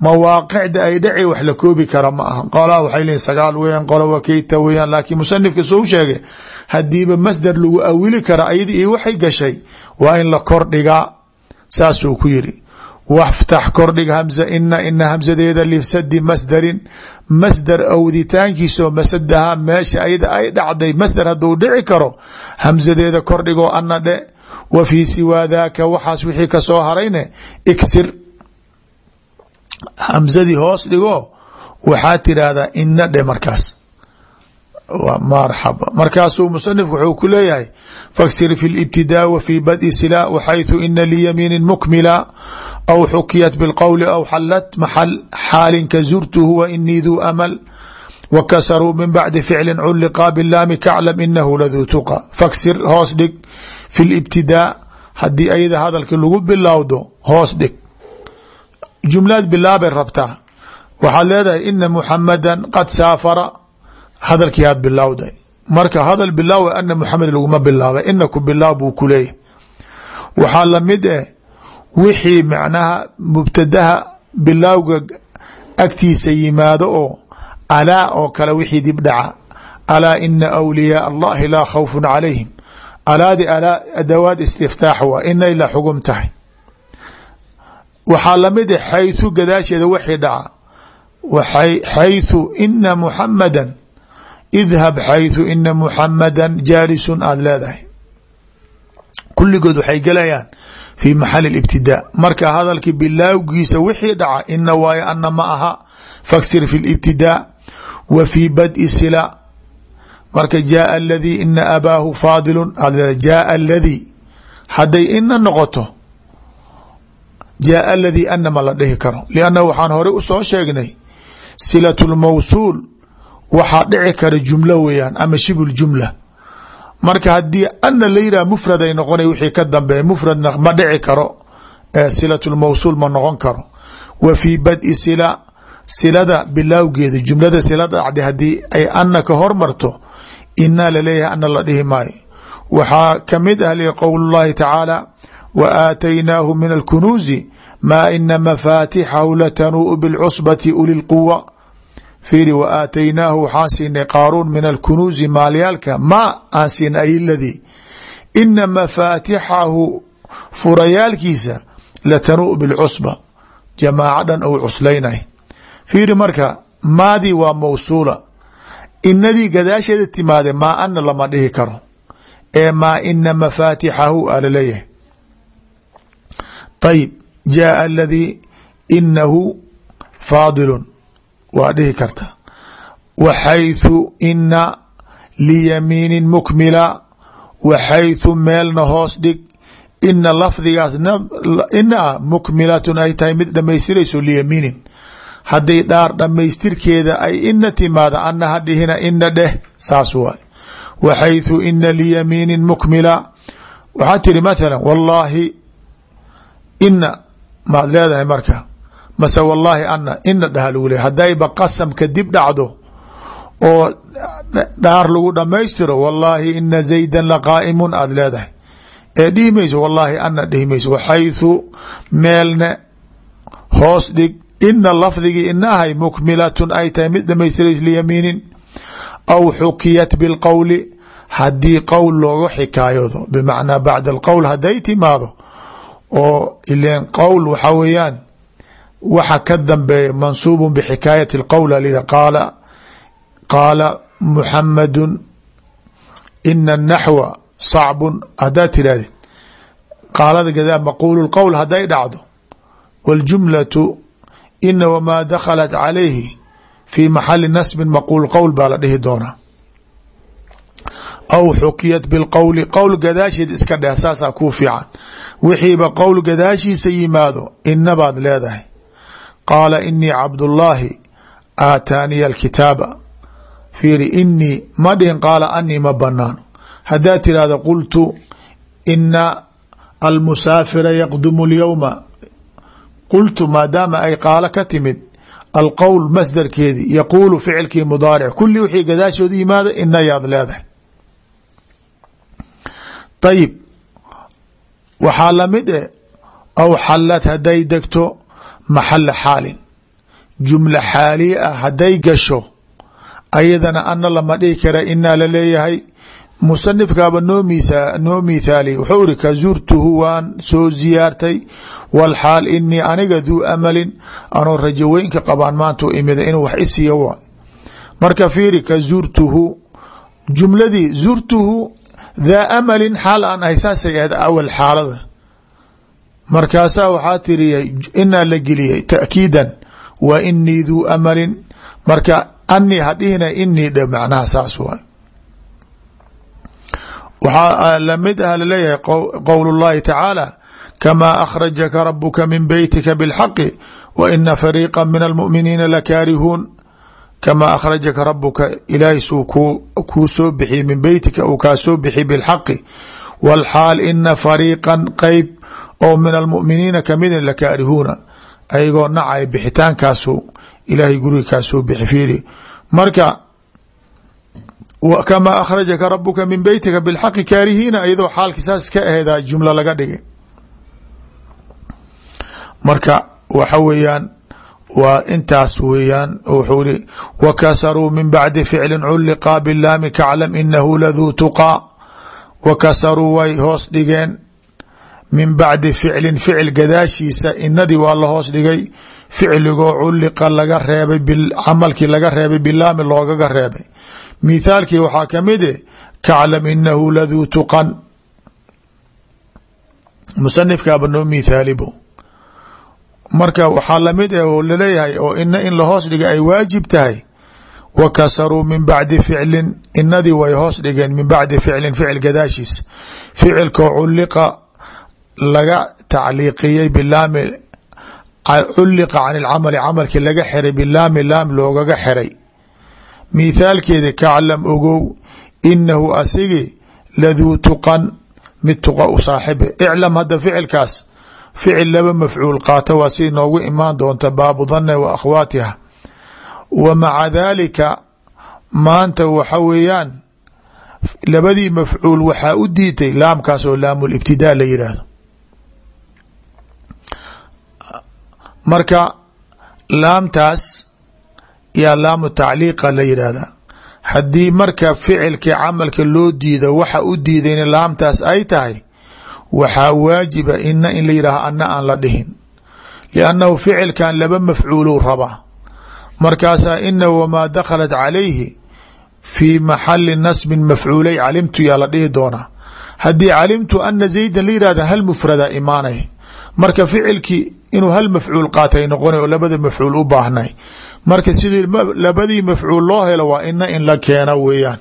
mawaaqicda ay dhaci wax la koobi kara ma aha qolaa waxay leeyiin sagaal weyan qola wakeyta weyaan laakiin musanifka sou sheegay hadiiba masdar lagu awili kara ayada iyo waxay gashay waa in la kordhigaa saasuu ku yiri waftax kordhig hamza ina ina hamsadeeda lisadi masdarin masdar awditaankiisoo masadaha meesha ayada ay dhacday masdar hadduu dhici karo hamsadeeda kordhigoo ana dhe wa fii siwaa daaka waxaas wixii ka soo harayne igsir hamsadii hoos dhigo waxaa tirahdaa ina dhe markaas marxaba. Markaasuu musanifku wuxuu ku leeyahay faksir fi libtidaa wa fi badi sila waxayثu ina liyamiini mukmila aw xukiyat bاlqowli aw xalat maxal xaalin ka zurtuhu wa inii duu amal wa kasaruu min bacdi ficli culliqa bilaami kaclam inahu laduu tuqa. Faksir hoos dhig. Fi libtidaa haddii ayada hadalki lagu bilowdo hoos dhig. Jumlaad bilaabay rabtaa. Waxaad leedahay ina muxamada qad saafara hadalkii aad bilowday. Marka hadal bilaaw ana muxamed laguma bilaabay. Inaku bilaaw buu ku leeyahy waxaa la mid eh wixii macnaha mubtadaha bilaawga agtiisa yimaado oo alaa oo kale wixii dib dhaca. Alaa ina awliyaa allahi laa khawfun calayhim. Alaadi alaa adawaad istiftaax waa inay la xugum tahay. Waxaa la mid eh xayثu gadaasheeda wixii dhaca. Xayثu ina muxamada idhab xayثu ina muxamada jaalisun aada leedahay kulligood waxay gelayaan fi maxali اibtidaa marka hadalki bilaawgiisa wixii dhaca ina waayo ana ma aha faksir fi اlibtidaa wa fi badi sila marka jaaa aladii ina abaahu faadilun jaaa aladii hadday ina noqoto jaaa aladii ana ma la dhihi karo lianna waxaan horey usoo sheegnay silat lmawsuul waxaa dhici kara jumlo weeyaan ama shibul jumla. Marka haddii ana la yidhah mufrad ay noqona wixii ka dambeeya mufradna ma dhici karo silat lmawsuul ma noqon karo. Wa fii badi sila silada bilaawgeeda jumlada sila dhacday haddii ay ana ka hormarto inaa la leeyahay ana la dhihi waxaa ka mid ah li qowl llahi wa aataynaahu min alkunuuzi maa ina mafaatixahu latanuu'u bilcusbati uli lquwa fiiri wa aataynaahu waxaan siinay qaaruun min alkunuuzi maalyaalka ma aan siinay ay ladii ina mafaatixahu furayaalkiisa latanuu bilcusba. Jamaaca dhan ou cuslaynay. Fiiri marka maadii waa mawsuula. Inadii gadaasheeda timaade maa ana lama dhihi karo. Ee maa ina mafaatixahu a la leeyahay ayib jaaa aladii inahu faadilun waa dhihi karta. Waxaythu ina liyamiinin mukmila. Waxaythu meelna hoos dhig. Ina lafdigaas ina mukmilatun ay tahay mid dhammaystirayso liyamiinin hadday dhaar dhammaystirkeeda ay ina timaada anaha dhihina ina dheh saas waay. Waxaythu ina liyamiinin mukmila. Waxaad tiri mathala wallaahi ina maad leedahay marka mase wallaahi ana ina dhaha lagu leey haddayba qasamka dib dhacdo oo dhaar lagu dhammaystiro wallaahi ina zaydan laqaa'imun aada leedahay. Ee dhihi mayso wallaahi ana dhihi mayso waxayثu meelne hoos dhig. Ina lafdigii inahay mukmilatun ay tahay mid dhamaystirayso liyamiinin. Aw xukiyat bilqowli haddii qowl looga xikaayoodo bimacnaa bacda alqowl hadday timaado oo ilen qowl waxaa weeyaan waxa ka dambeeya mansuubu bxikaayati اqowl alida qaala qaala muxamadu ina الnaxwa sacbu haddaad tirahdid qaalada gadaa maquulu اqowl hadday dhacdo wاljumlatu ina wmaa dakhalat calayhi fi maxali nasbi maquul qowl baa la dhihi doonaa aw xukiyat bilqowli qowl gadaasheed iska dheh saasaa kuu fiican wixiiba qowl gadaashiisa yimaado inabaad leedahay qaala inii cabdullaahi aataaniya alkitaaba fiiri inii ma dhihin qaala anii ma banaano haddaad tirahdo qultu ina almusaafira yaqdumu اlyowma qultu maadaama ay qaalo ka timid alqowl masdarkeedii yaquulu ficilkii mudaaric kulli wixii gadaashooda yimaada inayaad leedahay ayib waxaa la mid e aw xalad hadday degto maxala xaalin jumla xaaliya ah hadday gasho ayadana ana lama dhihi kara inaa la leeyahay musanifkaaba noo mithaaliy wuxuu iri ka zurtuhu waan soo ziyaartay walxaal inii aniga duu amalin anoo rajaweynka qabaan maanta imida inuu wax isiiyo waay marka fiiri ka zurtuhu jumladii zurtuhu daa amalin xaal aan ahay saasay ahayd awal xaalada markaasaa waxaa tiriyay inaa la geliyay taakiidan wa inii duu amalin marka anii hadhihina inii dhe macnaha saas waay. Waxaa la mid ah la leeyahay qowl اllahi tacaala kamaa akhrajaka rabuka min beytika biاlxaqi wa ina fariiqa min almu'miniina lakaarihuun kamaa akhrajaka rabuka ilaahay suu kuu soo bixiy min beytika uu kaa soo bixiy bilxaqi walxaal ina fariiqan qeyb oo min almu'miniina kamida lakaarihuuna ayagoo nacay bixitaankaasu ilaahay guriga kaa soo bixi fiiri marka kamaa akhrajaka rabuka min beytika bilxaqi kaarihiina iyadoo xaalki saas ka aheeda jumla laga dhigay marka waxa weeyaan waa intaas weeyaan wuxuu ri wakasaruu min bacdi ficli culliqaa bilaami kaclam inahu laduu tuqaa wakasaruu way hoos dhigeen min bacdi ficlin ficil gadaashiisa inadii waa la hoos dhigay ficligoo culliqa laga reebay camalkii laga reebay bilaami loogaga reebay mithaalkii waxaa ka mid e kaclam inahu laduu tuqan musanifkaaba noo mithaalibo marka waxaa la mid ah oo la leeyahay oo ina in lahoos dhiga ay waajib tahay wa kasaruu min bacdi ficlin inadii way hoos dhigeen min bacdi ficlin ficil gadaashiis ficilkoo culliqa laga tacliiqiyey bilaami culliqa can ilcamali camalkii laga xiray bilaami laam loogaga xiray mithaalkeeda kaclam ogow inahu asigi laduu tuqan mid tuqa u saaxibe iclam hadda ficilkaas ficil laba mafcuul qaata waa si noogu imaan doonta baabu dhanne wa akhwaatiha wa maca daalika maanta waxa weeyaan labadii mafcuul waxaa u diitay laamkaas oo laamulibtidaa la yidhaahdo marka laamtaas yaa laamu tacliiqa la yidhaahdaa haddii marka ficilkii camalka loo diido waxa u diidayna laamtaas ay tahay waxaa waajiba ina in la yidhaaho ana aan la dhihin. Liannahu ficilkan laba mafcuulow rabaa markaasaa ina wamaa dakhalat calayhi fii maxali nasbin mafcuulay calimtu yaa la dhihi doonaa. Haddii calimtu ana zaydan la yihahda hal mufrada imaanay marka ficilkii inuu hal mafcuul qaatay noqona oo labada mafcuul u baahnay. Marka sidii labadii mafcuul loo helo waa ina in la keeno weeyaan.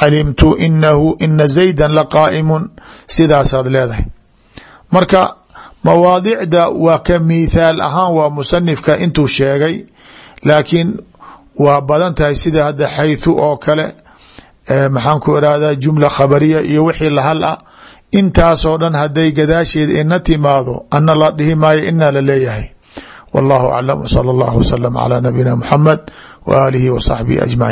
Calimtu inahu ina zaydan la qaa'imun sidaasaad leedahay. Marka mawaadicda waa ka mithaal ahaan waa musanifka intuu sheegay laakiin waa badan tahay sida hadda xaythu oo kale maxaan ku irahdaa jumla khabariya iyo wixii lahal ah. Intaasoo dhan hadday gadaasheeda ina timaado ana la dhihi maayo ina la leeyahay. Wallahu aclam wsala allahu wasalam calaa nabiyina muxamed wa aalihi wa saxbihi ajmaciin